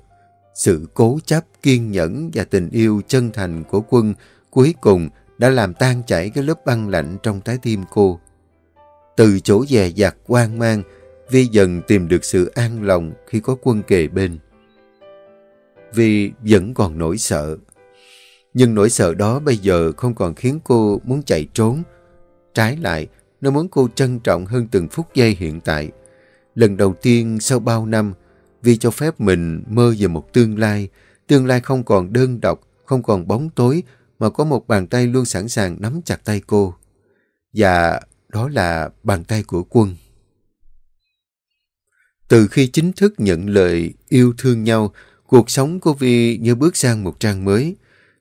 Sự cố chấp, kiên nhẫn và tình yêu chân thành của quân cuối cùng đã làm tan chảy cái lớp băng lạnh trong trái tim cô. Từ chỗ dè dặt quan mang, Vi dần tìm được sự an lòng khi có quân kề bên. Vi vẫn còn nỗi sợ. Nhưng nỗi sợ đó bây giờ không còn khiến cô muốn chạy trốn. Trái lại, nó muốn cô trân trọng hơn từng phút giây hiện tại. Lần đầu tiên sau bao năm, Vi cho phép mình mơ về một tương lai. Tương lai không còn đơn độc, không còn bóng tối, mà có một bàn tay luôn sẵn sàng nắm chặt tay cô. Và đó là bàn tay của quân. Từ khi chính thức nhận lời yêu thương nhau, cuộc sống của Vi như bước sang một trang mới.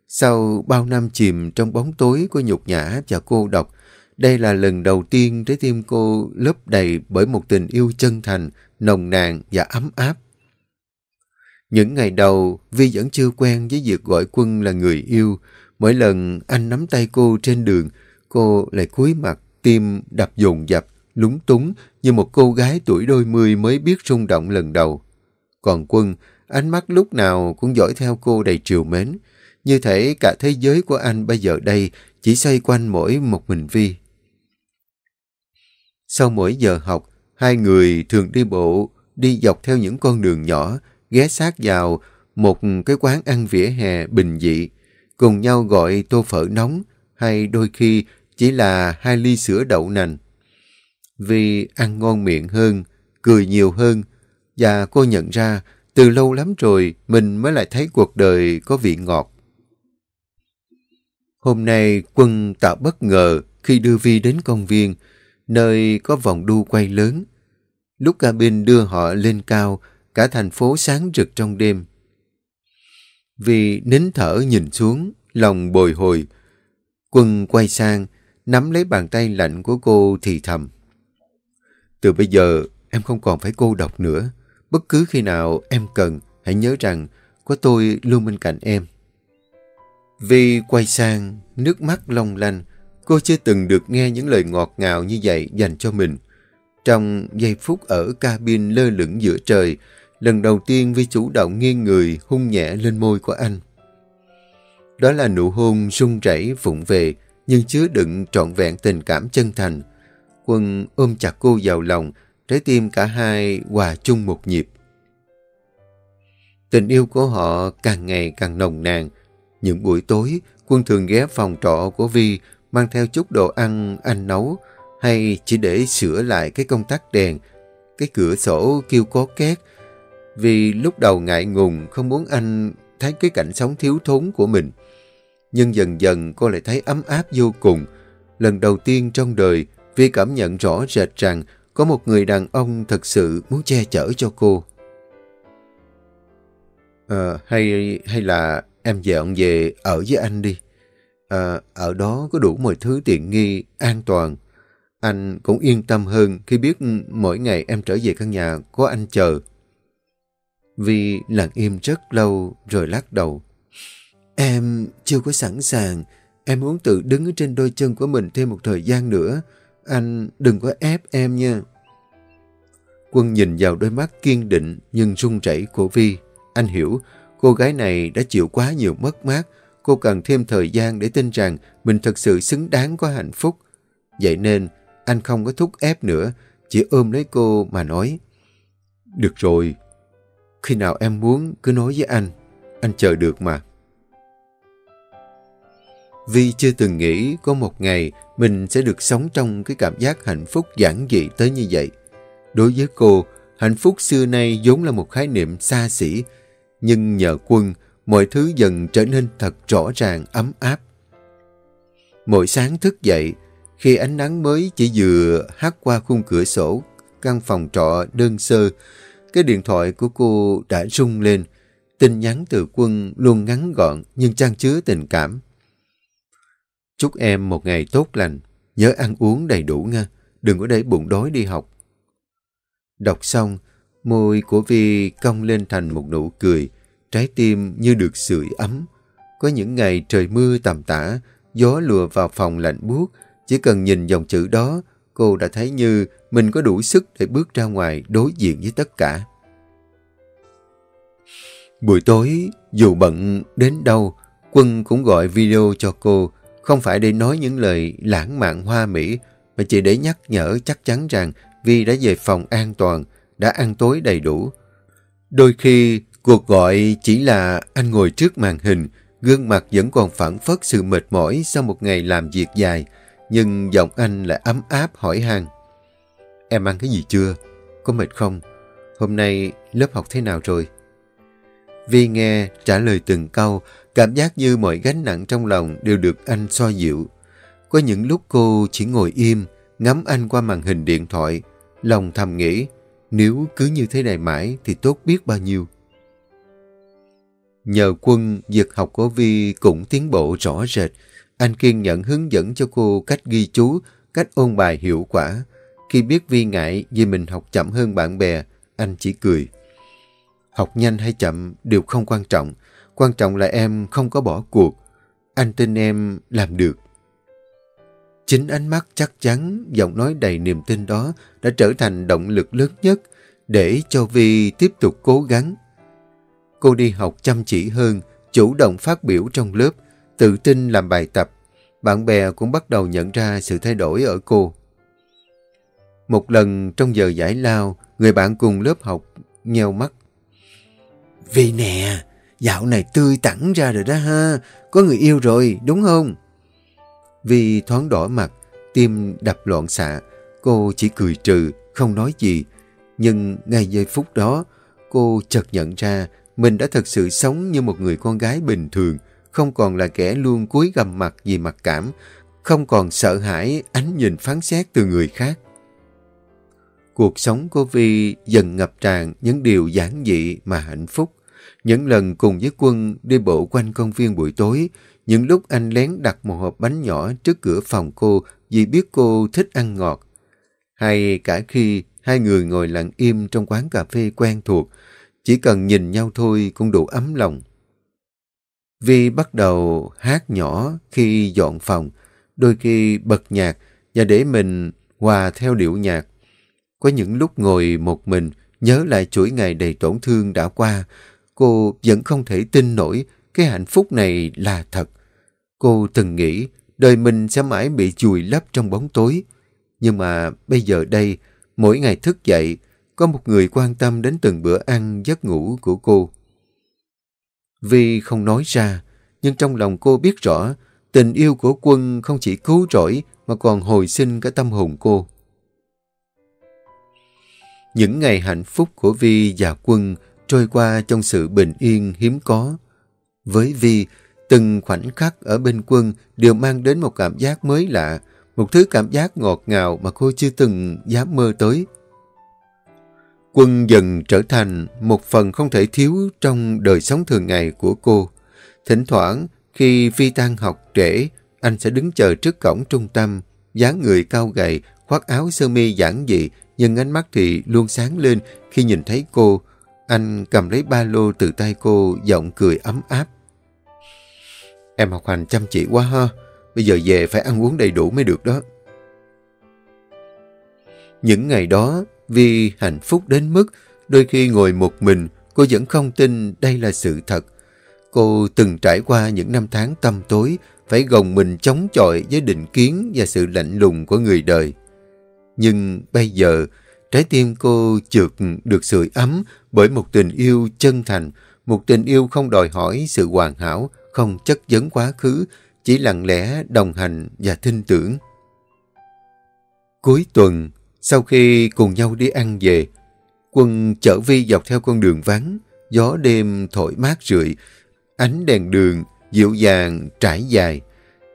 Sau bao năm chìm trong bóng tối của nhục nhã và cô độc, đây là lần đầu tiên trái tim cô lấp đầy bởi một tình yêu chân thành, nồng nàn và ấm áp. Những ngày đầu, Vi vẫn chưa quen với việc gọi quân là người yêu. Mỗi lần anh nắm tay cô trên đường, cô lại cúi mặt, tim đập dồn dập, lúng túng như một cô gái tuổi đôi mươi mới biết rung động lần đầu. Còn quân, ánh mắt lúc nào cũng dõi theo cô đầy triều mến. Như thể cả thế giới của anh bây giờ đây chỉ xoay quanh mỗi một mình Vi. Sau mỗi giờ học, hai người thường đi bộ, đi dọc theo những con đường nhỏ, ghé sát vào một cái quán ăn vỉa hè bình dị, cùng nhau gọi tô phở nóng hay đôi khi chỉ là hai ly sữa đậu nành. Vì ăn ngon miệng hơn, cười nhiều hơn, và cô nhận ra từ lâu lắm rồi mình mới lại thấy cuộc đời có vị ngọt. Hôm nay quân tạo bất ngờ khi đưa Vi đến công viên, nơi có vòng đu quay lớn. Lúc cabin đưa họ lên cao, cả thành phố sáng rực trong đêm. Vì nín thở nhìn xuống, lòng bồi hồi. Quân quay sang, nắm lấy bàn tay lạnh của cô thì thầm. Từ bây giờ, em không còn phải cô độc nữa. Bất cứ khi nào em cần, hãy nhớ rằng có tôi luôn bên cạnh em. Vì quay sang, nước mắt long lanh. Cô chưa từng được nghe những lời ngọt ngào như vậy dành cho mình. Trong giây phút ở cabin lơ lửng giữa trời, lần đầu tiên Vi chủ động nghiêng người hung nhẹ lên môi của anh. Đó là nụ hôn rung rẩy vụng về, nhưng chứa đựng trọn vẹn tình cảm chân thành. Quân ôm chặt cô vào lòng, trái tim cả hai hòa chung một nhịp. Tình yêu của họ càng ngày càng nồng nàn. Những buổi tối, Quân thường ghé phòng trọ của Vi mang theo chút đồ ăn anh nấu hay chỉ để sửa lại cái công tắc đèn, cái cửa sổ kêu có két. Vì lúc đầu ngại ngùng không muốn anh thấy cái cảnh sống thiếu thốn của mình. Nhưng dần dần cô lại thấy ấm áp vô cùng. Lần đầu tiên trong đời, Vi cảm nhận rõ rệt rằng có một người đàn ông thật sự muốn che chở cho cô. À, hay hay là em dọn về ở với anh đi. À, ở đó có đủ mọi thứ tiện nghi, an toàn. Anh cũng yên tâm hơn khi biết mỗi ngày em trở về căn nhà có anh chờ. Vi lặng im rất lâu rồi lắc đầu. Em chưa có sẵn sàng. Em muốn tự đứng trên đôi chân của mình thêm một thời gian nữa. Anh đừng có ép em nha. Quân nhìn vào đôi mắt kiên định nhưng run rẩy của Vi. Anh hiểu cô gái này đã chịu quá nhiều mất mát. Cô cần thêm thời gian để tin rằng mình thật sự xứng đáng có hạnh phúc. Vậy nên anh không có thúc ép nữa, chỉ ôm lấy cô mà nói. Được rồi, khi nào em muốn cứ nói với anh, anh chờ được mà. Vi chưa từng nghĩ có một ngày mình sẽ được sống trong cái cảm giác hạnh phúc giản dị tới như vậy. Đối với cô, hạnh phúc xưa nay vốn là một khái niệm xa xỉ, nhưng nhờ quân, mọi thứ dần trở nên thật rõ ràng, ấm áp. Mỗi sáng thức dậy, khi ánh nắng mới chỉ vừa hắt qua khung cửa sổ, căn phòng trọ đơn sơ, cái điện thoại của cô đã rung lên. Tin nhắn từ quân luôn ngắn gọn nhưng trang chứa tình cảm. Chúc em một ngày tốt lành, nhớ ăn uống đầy đủ nha, đừng có để bụng đói đi học. Đọc xong, Môi của Vi cong lên thành một nụ cười, trái tim như được sưởi ấm. Có những ngày trời mưa tầm tã, gió lùa vào phòng lạnh buốt, chỉ cần nhìn dòng chữ đó, cô đã thấy như mình có đủ sức để bước ra ngoài đối diện với tất cả. Buổi tối, dù bận đến đâu, Quân cũng gọi video cho cô, không phải để nói những lời lãng mạn hoa mỹ, mà chỉ để nhắc nhở chắc chắn rằng Vi đã về phòng an toàn, đã ăn tối đầy đủ. Đôi khi, cuộc gọi chỉ là anh ngồi trước màn hình, gương mặt vẫn còn phản phất sự mệt mỏi sau một ngày làm việc dài, nhưng giọng anh lại ấm áp hỏi han. Em ăn cái gì chưa? Có mệt không? Hôm nay lớp học thế nào rồi? Vi nghe trả lời từng câu, cảm giác như mọi gánh nặng trong lòng đều được anh xoa dịu. Có những lúc cô chỉ ngồi im, ngắm anh qua màn hình điện thoại, lòng thầm nghĩ, nếu cứ như thế này mãi thì tốt biết bao nhiêu. Nhờ quân, việc học của Vi cũng tiến bộ rõ rệt. Anh kiên nhận hướng dẫn cho cô cách ghi chú, cách ôn bài hiệu quả. Khi biết Vi ngại vì mình học chậm hơn bạn bè, anh chỉ cười. Học nhanh hay chậm đều không quan trọng. Quan trọng là em không có bỏ cuộc. Anh tin em làm được. Chính ánh mắt chắc chắn, giọng nói đầy niềm tin đó đã trở thành động lực lớn nhất để cho Vi tiếp tục cố gắng. Cô đi học chăm chỉ hơn, chủ động phát biểu trong lớp, tự tin làm bài tập. Bạn bè cũng bắt đầu nhận ra sự thay đổi ở cô. Một lần trong giờ giải lao, người bạn cùng lớp học nheo mắt. Vì nè, dạo này tươi tẳng ra rồi đó ha, có người yêu rồi, đúng không? Vì thoáng đỏ mặt, tim đập loạn xạ, cô chỉ cười trừ, không nói gì. Nhưng ngay giây phút đó, cô chợt nhận ra mình đã thật sự sống như một người con gái bình thường, không còn là kẻ luôn cúi gầm mặt vì mặc cảm, không còn sợ hãi ánh nhìn phán xét từ người khác. Cuộc sống của Vi dần ngập tràn những điều giản dị mà hạnh phúc. Những lần cùng với quân đi bộ quanh công viên buổi tối, những lúc anh lén đặt một hộp bánh nhỏ trước cửa phòng cô vì biết cô thích ăn ngọt. Hay cả khi hai người ngồi lặng im trong quán cà phê quen thuộc, chỉ cần nhìn nhau thôi cũng đủ ấm lòng. Vi bắt đầu hát nhỏ khi dọn phòng, đôi khi bật nhạc và để mình hòa theo điệu nhạc. Có những lúc ngồi một mình, nhớ lại chuỗi ngày đầy tổn thương đã qua, cô vẫn không thể tin nổi cái hạnh phúc này là thật. Cô từng nghĩ đời mình sẽ mãi bị chùi lấp trong bóng tối. Nhưng mà bây giờ đây, mỗi ngày thức dậy, có một người quan tâm đến từng bữa ăn, giấc ngủ của cô. Vi không nói ra, nhưng trong lòng cô biết rõ tình yêu của quân không chỉ cứu rỗi mà còn hồi sinh cả tâm hồn cô. Những ngày hạnh phúc của Vi và quân trôi qua trong sự bình yên hiếm có. Với Vi, từng khoảnh khắc ở bên quân đều mang đến một cảm giác mới lạ, một thứ cảm giác ngọt ngào mà cô chưa từng dám mơ tới. Quân dần trở thành một phần không thể thiếu trong đời sống thường ngày của cô. Thỉnh thoảng, khi Phi tan học trễ, anh sẽ đứng chờ trước cổng trung tâm, dáng người cao gầy, khoác áo sơ mi giản dị, nhưng ánh mắt thì luôn sáng lên khi nhìn thấy cô. Anh cầm lấy ba lô từ tay cô, giọng cười ấm áp. Em học hành chăm chỉ quá ha, bây giờ về phải ăn uống đầy đủ mới được đó. Những ngày đó, vì hạnh phúc đến mức đôi khi ngồi một mình, cô vẫn không tin đây là sự thật. Cô từng trải qua những năm tháng tâm tối, phải gồng mình chống chọi với định kiến và sự lạnh lùng của người đời. Nhưng bây giờ, trái tim cô trượt được sưởi ấm bởi một tình yêu chân thành, một tình yêu không đòi hỏi sự hoàn hảo, không chất vấn quá khứ, chỉ lặng lẽ đồng hành và tin tưởng. Cuối tuần, sau khi cùng nhau đi ăn về, quân chở Vi dọc theo con đường vắng, gió đêm thổi mát rượi, ánh đèn đường dịu dàng trải dài.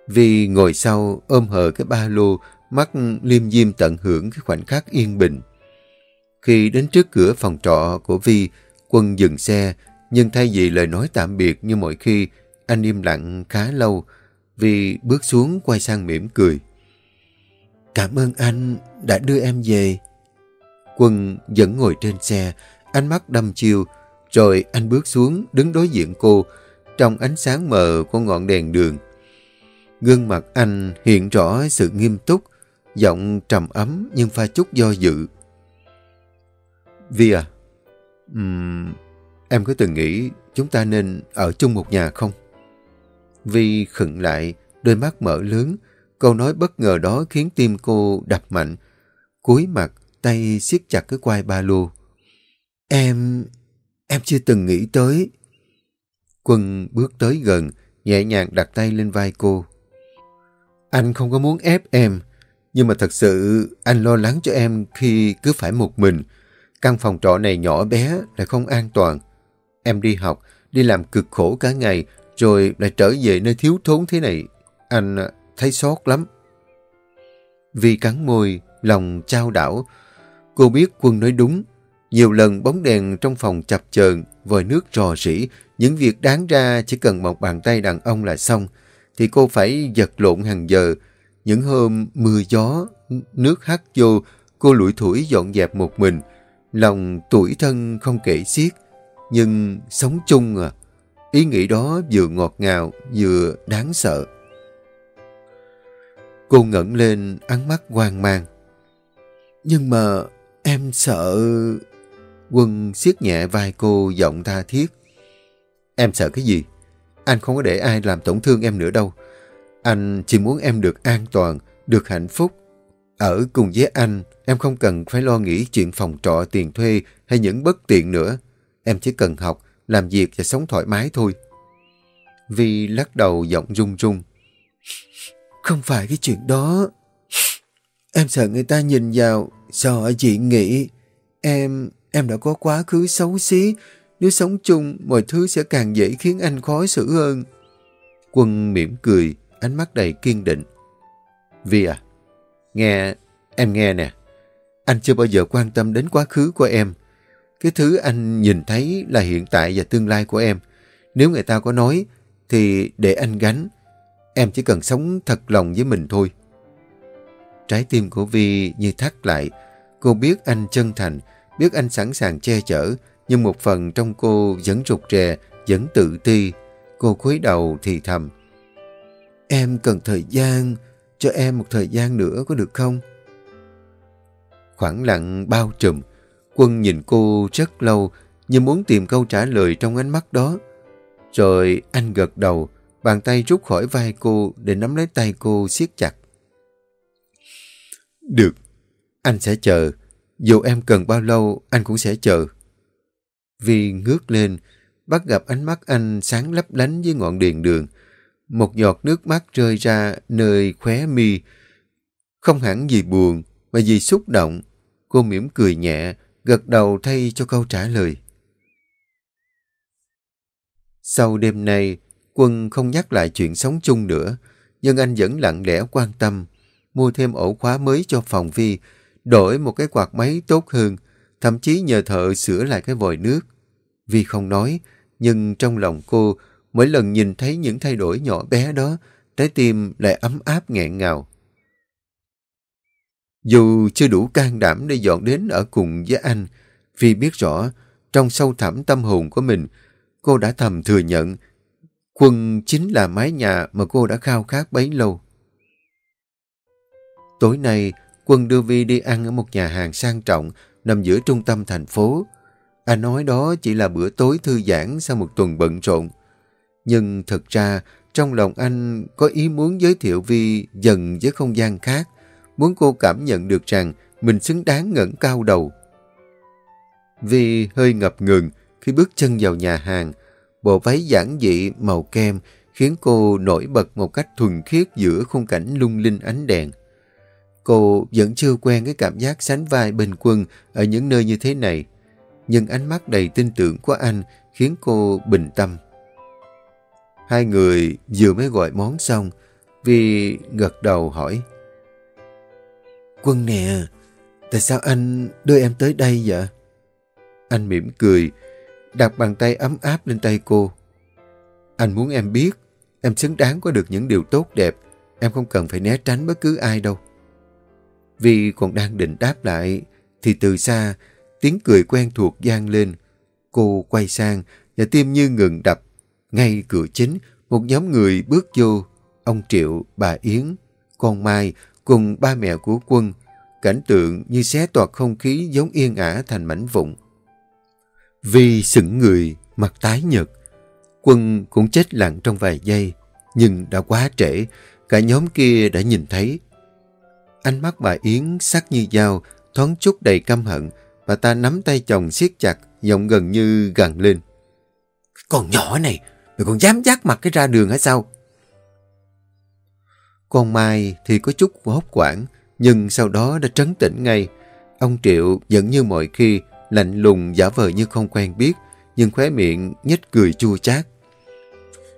Vi ngồi sau ôm hờ cái ba lô, mắt liêm diêm tận hưởng cái khoảnh khắc yên bình. Khi đến trước cửa phòng trọ của Vi, quân dừng xe, nhưng thay vì lời nói tạm biệt như mọi khi, anh im lặng khá lâu. Vi bước xuống quay sang mỉm cười. Cảm ơn anh đã đưa em về. Quân vẫn ngồi trên xe, ánh mắt đâm chiêu, rồi anh bước xuống đứng đối diện cô trong ánh sáng mờ của ngọn đèn đường. Gương mặt anh hiện rõ sự nghiêm túc, giọng trầm ấm nhưng pha chút do dự. Vi à, um, em có từng nghĩ chúng ta nên ở chung một nhà không? Vi khựng lại, đôi mắt mở lớn, câu nói bất ngờ đó khiến tim cô đập mạnh. Cúi mặt, tay siết chặt cái quai ba lô. Em... em chưa từng nghĩ tới. Quân bước tới gần, nhẹ nhàng đặt tay lên vai cô. Anh không có muốn ép em, nhưng mà thật sự anh lo lắng cho em khi cứ phải một mình. Căn phòng trọ này nhỏ bé lại không an toàn. Em đi học, đi làm cực khổ cả ngày, rồi lại trở về nơi thiếu thốn thế này. Anh thấy xót lắm. Vì cắn môi, lòng trao đảo. Cô biết quân nói đúng. Nhiều lần bóng đèn trong phòng chập chờn, vòi nước rò rỉ, những việc đáng ra chỉ cần một bàn tay đàn ông là xong, thì cô phải giật lộn hàng giờ. Những hôm mưa gió, nước hắt vô, cô lủi thủi dọn dẹp một mình. Lòng tuổi thân không kể xiết, nhưng sống chung à. Ý nghĩ đó vừa ngọt ngào, vừa đáng sợ. Cô ngẩng lên, ánh mắt hoang mang. Nhưng mà em sợ... Quân siết nhẹ vai cô giọng tha thiết. Em sợ cái gì? Anh không có để ai làm tổn thương em nữa đâu. Anh chỉ muốn em được an toàn, được hạnh phúc. Ở cùng với anh, em không cần phải lo nghĩ chuyện phòng trọ, tiền thuê hay những bất tiện nữa. Em chỉ cần học, làm việc và sống thoải mái thôi. Vi lắc đầu giọng run run. Không phải cái chuyện đó. Em sợ người ta nhìn vào, sợ dị nghĩ. Em, em đã có quá khứ xấu xí. Nếu sống chung, mọi thứ sẽ càng dễ khiến anh khó xử hơn. Quân mỉm cười, ánh mắt đầy kiên định. Vi à, nghe, em nghe nè. Anh chưa bao giờ quan tâm đến quá khứ của em. Cái thứ anh nhìn thấy là hiện tại và tương lai của em. Nếu người ta có nói, thì để anh gánh. Em chỉ cần sống thật lòng với mình thôi. Trái tim của Vi như thắt lại. Cô biết anh chân thành, biết anh sẵn sàng che chở, nhưng một phần trong cô vẫn rụt rè, vẫn tự ti. Cô cúi đầu thì thầm. Em cần thời gian, cho em một thời gian nữa có được không? Khoảng lặng bao trùm, Quân nhìn cô rất lâu như muốn tìm câu trả lời trong ánh mắt đó. Rồi anh gật đầu, bàn tay rút khỏi vai cô để nắm lấy tay cô siết chặt. Được, anh sẽ chờ. Dù em cần bao lâu, anh cũng sẽ chờ. Vi ngước lên, bắt gặp ánh mắt anh sáng lấp lánh với ngọn đèn đường. Một giọt nước mắt rơi ra nơi khóe mi. Không hẳn vì buồn, mà vì xúc động. Cô mỉm cười nhẹ, gật đầu thay cho câu trả lời. Sau đêm nay, Quân không nhắc lại chuyện sống chung nữa, nhưng anh vẫn lặng lẽ quan tâm, mua thêm ổ khóa mới cho phòng Vi, đổi một cái quạt máy tốt hơn, thậm chí nhờ thợ sửa lại cái vòi nước. Vi không nói, nhưng trong lòng cô, mỗi lần nhìn thấy những thay đổi nhỏ bé đó, trái tim lại ấm áp nghẹn ngào. Dù chưa đủ can đảm để dọn đến ở cùng với anh, Vi biết rõ, trong sâu thẳm tâm hồn của mình, cô đã thầm thừa nhận Quân chính là mái nhà mà cô đã khao khát bấy lâu. Tối nay, Quân đưa Vi đi ăn ở một nhà hàng sang trọng nằm giữa trung tâm thành phố. Anh nói đó chỉ là bữa tối thư giãn sau một tuần bận rộn. Nhưng thực ra, trong lòng anh có ý muốn giới thiệu Vi dần với không gian khác, muốn cô cảm nhận được rằng mình xứng đáng ngẩng cao đầu. Vi hơi ngập ngừng khi bước chân vào nhà hàng, bộ váy giản dị màu kem khiến cô nổi bật một cách thuần khiết giữa khung cảnh lung linh ánh đèn. Cô vẫn chưa quen cái cảm giác sánh vai bên quân ở những nơi như thế này, nhưng ánh mắt đầy tin tưởng của anh khiến cô bình tâm. Hai người vừa mới gọi món xong, Vi gật đầu hỏi. Quân nè, tại sao anh đưa em tới đây vậy? Anh mỉm cười, đặt bàn tay ấm áp lên tay cô. Anh muốn em biết, em xứng đáng có được những điều tốt đẹp, em không cần phải né tránh bất cứ ai đâu. Vì còn đang định đáp lại, thì từ xa, Tiếng cười quen thuộc gian lên. Cô quay sang và tim như ngừng đập. Ngay cửa chính, một nhóm người bước vô. Ông Triệu, bà Yến, con Mai cùng ba mẹ của quân. Cảnh tượng như xé toạc không khí giống yên ả thành mảnh vụn. Vì sững người, mặt tái nhật. Quân cũng chết lặng trong vài giây, nhưng đã quá trễ, cả nhóm kia đã nhìn thấy. Ánh mắt bà Yến sắc như dao, thoáng chút đầy căm hận, và ta nắm tay chồng siết chặt, giọng gần như gằn lên. Con nhỏ này, mày còn dám dắt mặt cái ra đường hả sao? Con Mai thì có chút hốt quảng, nhưng sau đó đã trấn tĩnh ngay. Ông Triệu vẫn như mọi khi, lạnh lùng giả vờ như không quen biết, nhưng khóe miệng nhếch cười chua chát.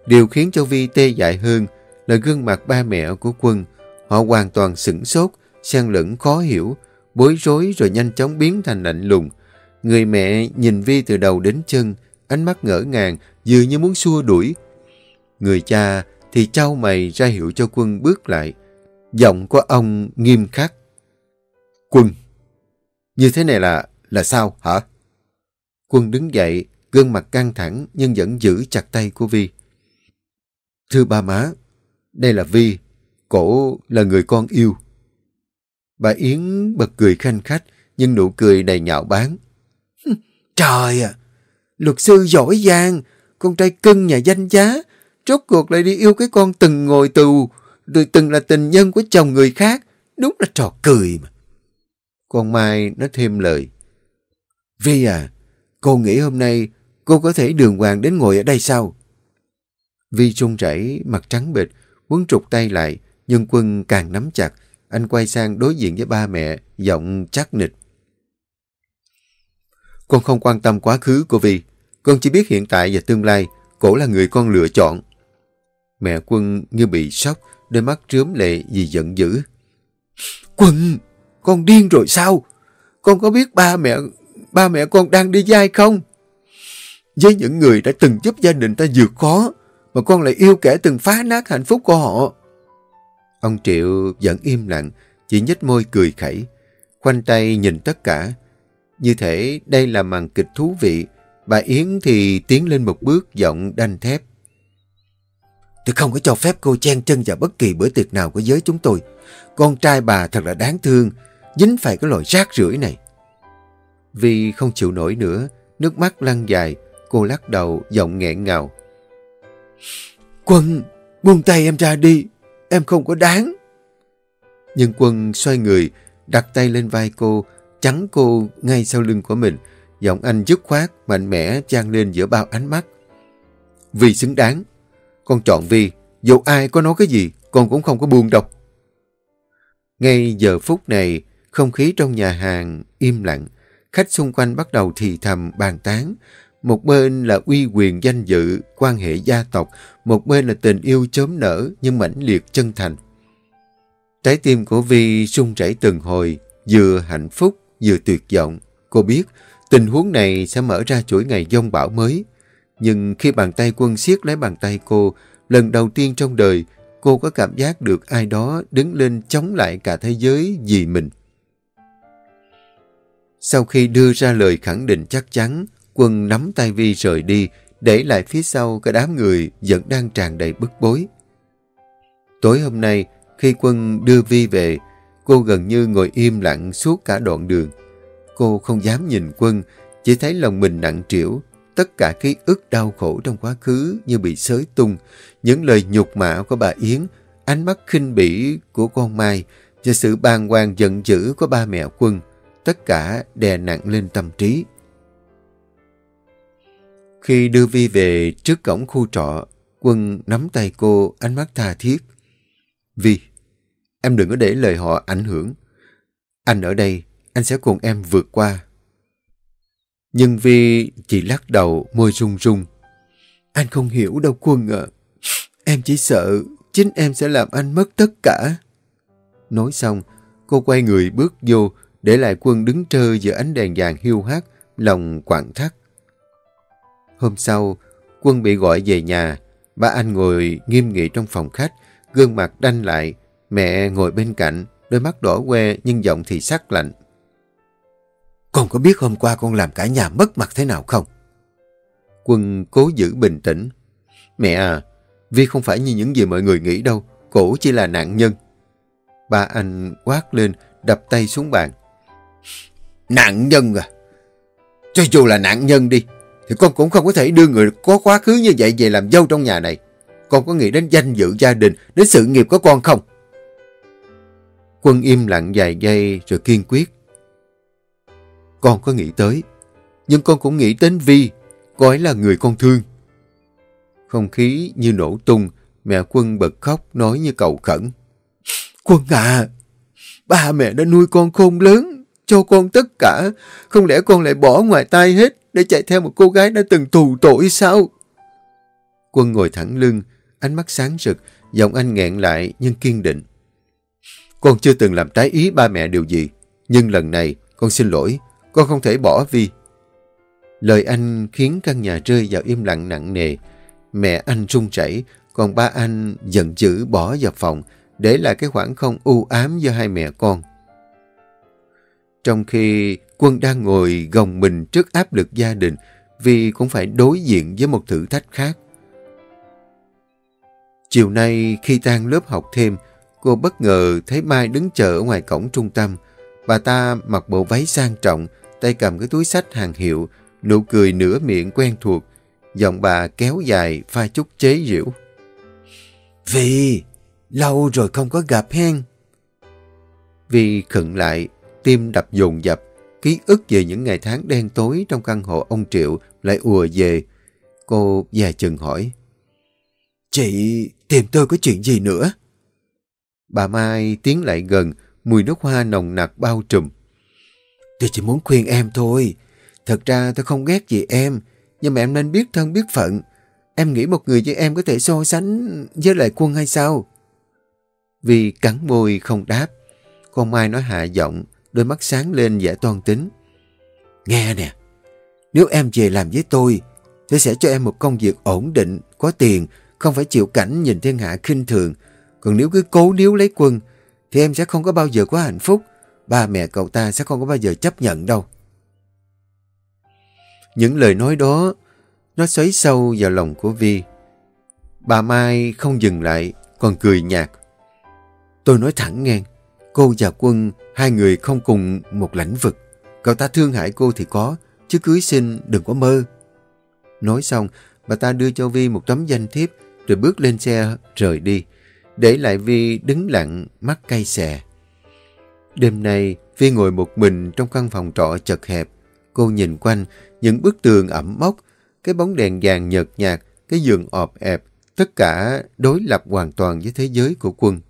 Điều khiến cho Vi tê dại hơn là gương mặt ba mẹ của quân. Họ hoàn toàn sửng sốt, xen lẫn khó hiểu, bối rối rồi nhanh chóng biến thành lạnh lùng. Người mẹ nhìn Vi từ đầu đến chân, ánh mắt ngỡ ngàng, dường như muốn xua đuổi. Người cha thì trao mày ra hiệu cho quân bước lại. Giọng của ông nghiêm khắc. Quân, như thế này là, là sao hả? Quân đứng dậy, gương mặt căng thẳng nhưng vẫn giữ chặt tay của Vi. Thưa ba má, đây là Vi, cổ là người con yêu. Bà Yến bật cười khanh khách, nhưng nụ cười đầy nhạo báng. Trời ạ! luật sư giỏi giang, con trai cưng nhà danh giá, rốt cuộc lại đi yêu cái con từng ngồi tù, rồi từng là tình nhân của chồng người khác. Đúng là trò cười mà. Con Mai nó thêm lời. Vi à, cô nghĩ hôm nay cô có thể đường hoàng đến ngồi ở đây sao? Vi trung rẩy, mặt trắng bệch, muốn trục tay lại, nhưng quân càng nắm chặt. Anh quay sang đối diện với ba mẹ, giọng chắc nịch. Con không quan tâm quá khứ của Vi. Con chỉ biết hiện tại và tương lai, cổ là người con lựa chọn. Mẹ quân như bị sốc, đôi mắt trướm lệ vì giận dữ. Quân, con điên rồi sao? Con có biết ba mẹ ba mẹ con đang đi dai không? Với những người đã từng giúp gia đình ta vượt khó, mà con lại yêu kẻ từng phá nát hạnh phúc của họ. Ông Triệu vẫn im lặng, chỉ nhếch môi cười khẩy, khoanh tay nhìn tất cả. Như thể đây là màn kịch thú vị, bà Yến thì tiến lên một bước giọng đanh thép. Tôi không có cho phép cô chen chân vào bất kỳ bữa tiệc nào của giới chúng tôi. Con trai bà thật là đáng thương, dính phải cái loại rác rưởi này. Vì không chịu nổi nữa, nước mắt lăn dài, cô lắc đầu, giọng nghẹn ngào. Quân, buông tay em ra đi, em không có đáng. Nhưng Quân xoay người, đặt tay lên vai cô, chắn cô ngay sau lưng của mình. Giọng anh dứt khoát, mạnh mẽ trang lên giữa bao ánh mắt. Vì xứng đáng. Con chọn vì dù ai có nói cái gì, con cũng không có buồn đâu. Ngay giờ phút này, không khí trong nhà hàng im lặng. Khách xung quanh bắt đầu thì thầm bàn tán. Một bên là uy quyền danh dự, quan hệ gia tộc, một bên là tình yêu chớm nở nhưng mãnh liệt chân thành. Trái tim của Vi rung rẩy từng hồi, vừa hạnh phúc, vừa tuyệt vọng. Cô biết tình huống này sẽ mở ra chuỗi ngày dông bão mới. Nhưng khi bàn tay quân siết lấy bàn tay cô, lần đầu tiên trong đời, cô có cảm giác được ai đó đứng lên chống lại cả thế giới vì mình. Sau khi đưa ra lời khẳng định chắc chắn, quân nắm tay Vi rời đi, để lại phía sau cái đám người vẫn đang tràn đầy bức bối. Tối hôm nay, khi quân đưa Vi về, cô gần như ngồi im lặng suốt cả đoạn đường. Cô không dám nhìn quân, chỉ thấy lòng mình nặng trĩu, tất cả ký ức đau khổ trong quá khứ như bị xới tung, những lời nhục mạ của bà Yến, ánh mắt khinh bỉ của con Mai và sự bàng hoàng giận dữ của ba mẹ quân, tất cả đè nặng lên tâm trí. Khi đưa Vi về trước cổng khu trọ, Quân nắm tay cô, ánh mắt tha thiết. Vi, em đừng có để lời họ ảnh hưởng. Anh ở đây, anh sẽ cùng em vượt qua. Nhưng Vi chỉ lắc đầu, môi run run. Anh không hiểu đâu Quân ạ. Em chỉ sợ chính em sẽ làm anh mất tất cả. Nói xong, cô quay người bước vô, để lại Quân đứng trơ giữa ánh đèn vàng hiu hắt, lòng quặn thắt. Hôm sau, Quân bị gọi về nhà. Ba anh ngồi nghiêm nghị trong phòng khách, gương mặt đanh lại. Mẹ ngồi bên cạnh, đôi mắt đỏ que nhưng giọng thì sắc lạnh. Con có biết hôm qua con làm cả nhà mất mặt thế nào không? Quân cố giữ bình tĩnh. Mẹ à, Vi không phải như những gì mọi người nghĩ đâu. Cổ chỉ là nạn nhân. Ba anh quát lên, đập tay xuống bàn. Nạn nhân à? Cho dù là nạn nhân đi, thì con cũng không có thể đưa người có quá khứ như vậy về làm dâu trong nhà này. Con có nghĩ đến danh dự gia đình, đến sự nghiệp của con không? Quân im lặng vài giây rồi kiên quyết. Con có nghĩ tới, nhưng con cũng nghĩ đến Vi, cô ấy là người con thương. Không khí như nổ tung, mẹ Quân bật khóc nói như cầu khẩn. Quân à, ba mẹ đã nuôi con khôn lớn, cho con tất cả, không lẽ con lại bỏ ngoài tay hết để chạy theo một cô gái đã từng tù tội sao? Quân ngồi thẳng lưng, ánh mắt sáng rực, giọng anh nghẹn lại nhưng kiên định. Con chưa từng làm trái ý ba mẹ điều gì, nhưng lần này con xin lỗi, con không thể bỏ Vi. Lời anh khiến căn nhà rơi vào im lặng nặng nề. Mẹ anh run rẩy, còn ba anh giận dữ bỏ vào phòng, để lại cái khoảng không u ám giữa hai mẹ con. Trong khi Quân đang ngồi gồng mình trước áp lực gia đình, vì cũng phải đối diện với một thử thách khác. Chiều nay khi tan lớp học thêm, cô bất ngờ thấy Mai đứng chờ ở ngoài cổng trung tâm. Bà ta mặc bộ váy sang trọng, tay cầm cái túi sách hàng hiệu, nụ cười nửa miệng quen thuộc. Giọng bà kéo dài, pha chút chế giễu. Vì, lâu rồi không có gặp hen. Vì khựng lại, tim đập dồn dập, ký ức về những ngày tháng đen tối trong căn hộ ông Triệu lại ùa về. Cô già chừng hỏi. Chị tìm tôi có chuyện gì nữa? Bà Mai tiến lại gần, mùi nước hoa nồng nặc bao trùm. Tôi chỉ muốn khuyên em thôi. Thật ra tôi không ghét gì em, nhưng mà em nên biết thân biết phận. Em nghĩ một người như em có thể so sánh với lại quân hay sao? Vì cắn môi không đáp, con Mai nói hạ giọng, đôi mắt sáng lên vẻ toan tính. Nghe nè, nếu em về làm với tôi, tôi sẽ cho em một công việc ổn định, có tiền, không phải chịu cảnh nhìn thiên hạ khinh thường. Còn nếu cứ cố níu lấy quân, thì em sẽ không có bao giờ có hạnh phúc. Ba mẹ cậu ta sẽ không có bao giờ chấp nhận đâu. Những lời nói đó, nó xoáy sâu vào lòng của Vi. Bà Mai không dừng lại, còn cười nhạt. Tôi nói thẳng ngang, cô và Quân, hai người không cùng một lãnh vực. Cậu ta thương hại cô thì có, chứ cưới xin đừng có mơ. Nói xong, bà ta đưa cho Vi một tấm danh thiếp, rồi bước lên xe rời đi, để lại Vi đứng lặng, mắt cay xè. Đêm nay, Vi ngồi một mình trong căn phòng trọ chật hẹp. Cô nhìn quanh, những bức tường ẩm mốc, cái bóng đèn vàng nhợt nhạt, cái giường ọp ẹp, tất cả đối lập hoàn toàn với thế giới của quân.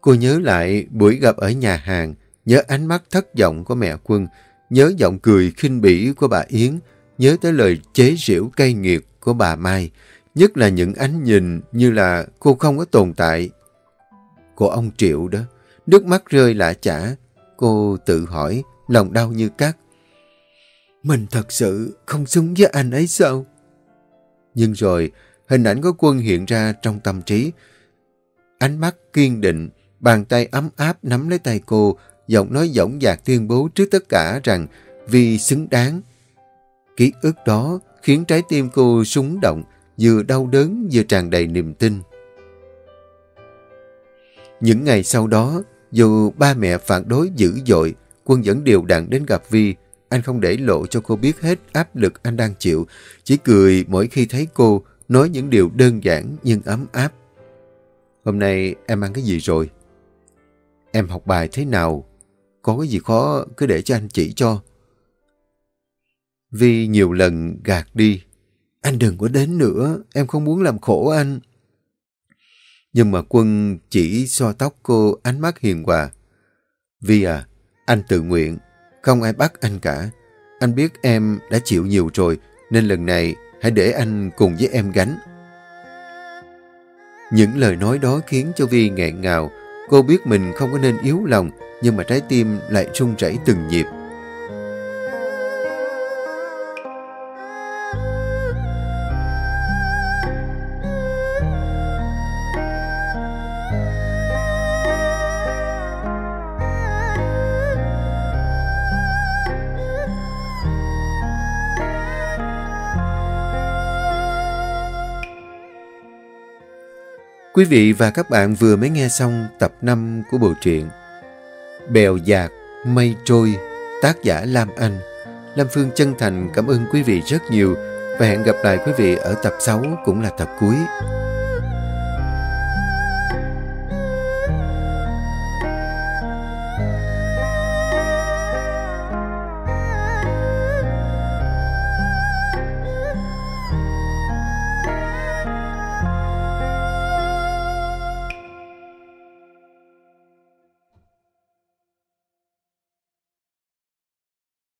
Cô nhớ lại buổi gặp ở nhà hàng, nhớ ánh mắt thất vọng của mẹ quân, nhớ giọng cười khinh bỉ của bà Yến, nhớ tới lời chế giễu cay nghiệt của bà Mai, nhất là những ánh nhìn như là cô không có tồn tại. Của ông Triệu đó, nước mắt rơi lạ chả, cô tự hỏi, lòng đau như cắt. Mình thật sự không xứng với anh ấy sao? Nhưng rồi, hình ảnh của quân hiện ra trong tâm trí. Ánh mắt kiên định, bàn tay ấm áp nắm lấy tay cô, giọng nói dõng dạc tuyên bố trước tất cả rằng vì xứng đáng. Ký ức đó khiến trái tim cô súng động, vừa đau đớn vừa tràn đầy niềm tin. Những ngày sau đó, dù ba mẹ phản đối dữ dội, quân vẫn đều đặn đến gặp Vi. Anh không để lộ cho cô biết hết áp lực anh đang chịu, chỉ cười mỗi khi thấy cô nói những điều đơn giản nhưng ấm áp. Hôm nay em ăn cái gì rồi? Em học bài thế nào? Có cái gì khó cứ để cho anh chỉ cho. Vi nhiều lần gạt đi. Anh đừng có đến nữa, em không muốn làm khổ anh. Nhưng mà Quân chỉ so tóc cô ánh mắt hiền hòa. Vi à, anh tự nguyện, không ai bắt anh cả. Anh biết em đã chịu nhiều rồi, nên lần này hãy để anh cùng với em gánh. Những lời nói đó khiến cho Vi nghẹn ngào. Cô biết mình không có nên yếu lòng, nhưng mà trái tim lại rung rẩy từng nhịp. Quý vị và các bạn vừa mới nghe xong tập 5 của bộ truyện Bèo dạt, mây trôi, tác giả Lam Anh. Lam Phương chân thành cảm ơn quý vị rất nhiều và hẹn gặp lại quý vị ở tập 6 cũng là tập cuối.